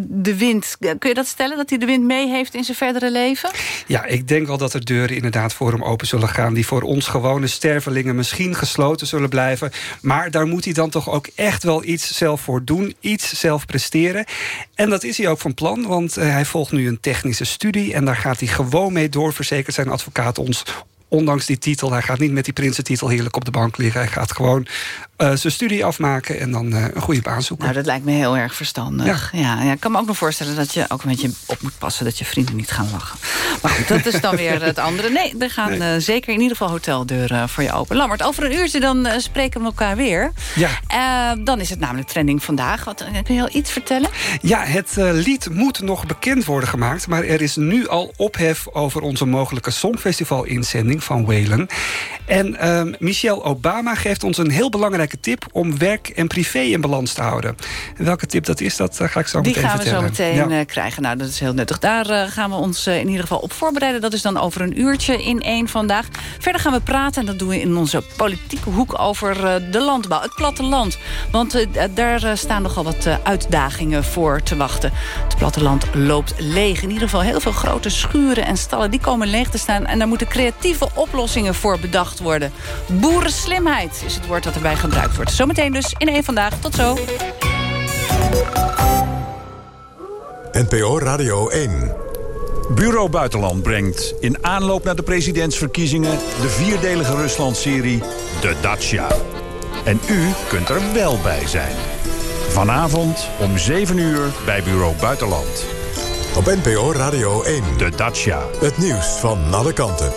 Speaker 2: de wind... kun je dat stellen, dat hij de wind mee heeft in zijn verdere leven?
Speaker 16: Ja, ik denk wel dat er deuren inderdaad voor hem open zullen gaan... die voor ons gewone stervelingen misschien gesloten zullen blijven. Maar daar moet hij dan toch ook echt wel iets zelf voor doen. Iets zelf presteren. En dat is hij ook van plan, want uh, hij volgt nu een technische studie... en daar gaat hij gewoon mee door, verzekert zijn advocaat ons ondanks die titel, hij gaat niet met die prinsentitel heerlijk op de bank liggen. Hij gaat gewoon uh, zijn studie afmaken en dan uh, een goede baan zoeken.
Speaker 2: Nou, dat lijkt me heel erg verstandig. Ja. Ja, ja, ik kan me ook nog voorstellen dat je ook een beetje op moet passen... dat je vrienden niet gaan lachen. Maar goed, dat is dan weer het andere. Nee, er gaan nee. uh, zeker in ieder geval hoteldeuren voor je open. Lammert, over een uurtje dan spreken we elkaar weer.
Speaker 16: Ja.
Speaker 2: dan is het namelijk trending vandaag. Wat, kun je al iets vertellen?
Speaker 16: Ja, het lied moet nog bekend worden gemaakt... maar er is nu al ophef over onze mogelijke Songfestival-inzending van Whalen. En um, Michelle Obama geeft ons een heel belangrijke tip... om werk en privé in balans te houden. En welke tip dat is, dat uh, ga ik zo
Speaker 2: Die
Speaker 16: meteen vertellen.
Speaker 2: Die gaan we zo meteen ja. uh, krijgen. Nou, dat is heel nuttig. Daar uh, gaan we ons in ieder geval op voorbereiden. Dat is dan over een uurtje in één vandaag. Verder gaan we praten, en dat doen we in onze politieke hoek... over de landbouw, het platteland. Want daar staan nogal wat uitdagingen voor te wachten. Het platteland loopt leeg. In ieder geval heel veel grote schuren en stallen... die komen leeg te staan en daar moeten creatieve oplossingen voor bedacht worden. Boerenslimheid is het woord dat erbij gebruikt wordt. Zometeen dus in één vandaag. Tot zo.
Speaker 1: NPO Radio 1.
Speaker 43: Bureau Buitenland brengt in aanloop naar de presidentsverkiezingen... de vierdelige Rusland-serie De Dacia. En u kunt er wel bij zijn. Vanavond om 7 uur bij Bureau Buitenland.
Speaker 1: Op NPO Radio 1.
Speaker 43: De Dacia.
Speaker 1: Het nieuws van alle kanten.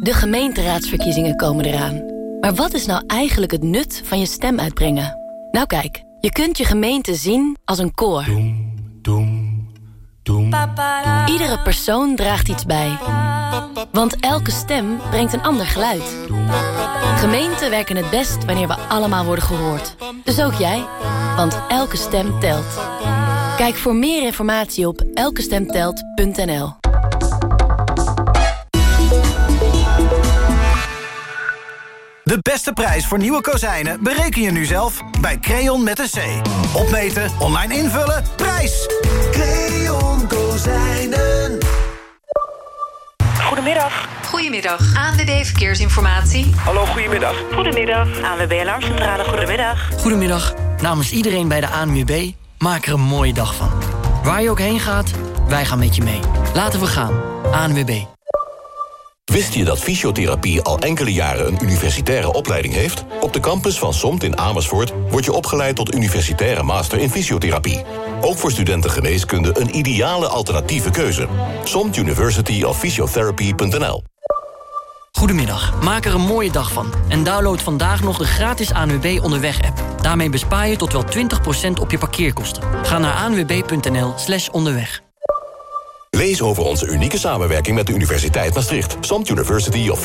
Speaker 44: De gemeenteraadsverkiezingen komen eraan. Maar wat is nou eigenlijk het nut van je stem uitbrengen? Nou kijk, je kunt je gemeente zien als een koor. Iedere persoon draagt iets bij. Want elke stem brengt een ander geluid. Gemeenten werken het best wanneer we allemaal worden gehoord. Dus ook jij, want elke stem telt. Kijk voor meer informatie op elkestemtelt.nl.
Speaker 45: De beste prijs voor nieuwe kozijnen bereken je nu zelf bij Creon met een C. Opmeten, online invullen, prijs!
Speaker 46: Creon Kozijnen.
Speaker 47: Goedemiddag. Goedemiddag. ANWB Verkeersinformatie.
Speaker 48: Hallo, goedemiddag.
Speaker 47: Goedemiddag. ANWB Alarmcentrale, goedemiddag.
Speaker 49: Goedemiddag. Namens iedereen bij de ANWB, maak er een mooie dag van. Waar je ook heen gaat, wij gaan met je mee. Laten we gaan. ANWB.
Speaker 10: Wist je dat fysiotherapie al enkele jaren een universitaire opleiding heeft? Op de campus van SOMT in Amersfoort word je opgeleid tot universitaire master in fysiotherapie. Ook voor studenten geneeskunde een ideale alternatieve keuze. SOMT University of
Speaker 49: Goedemiddag, maak er een mooie dag van. En download vandaag nog de gratis ANWB Onderweg-app. Daarmee bespaar je tot wel 20% op je parkeerkosten. Ga naar anwb.nl slash onderweg.
Speaker 10: Lees over onze unieke samenwerking met de Universiteit Maastricht. SOMT University of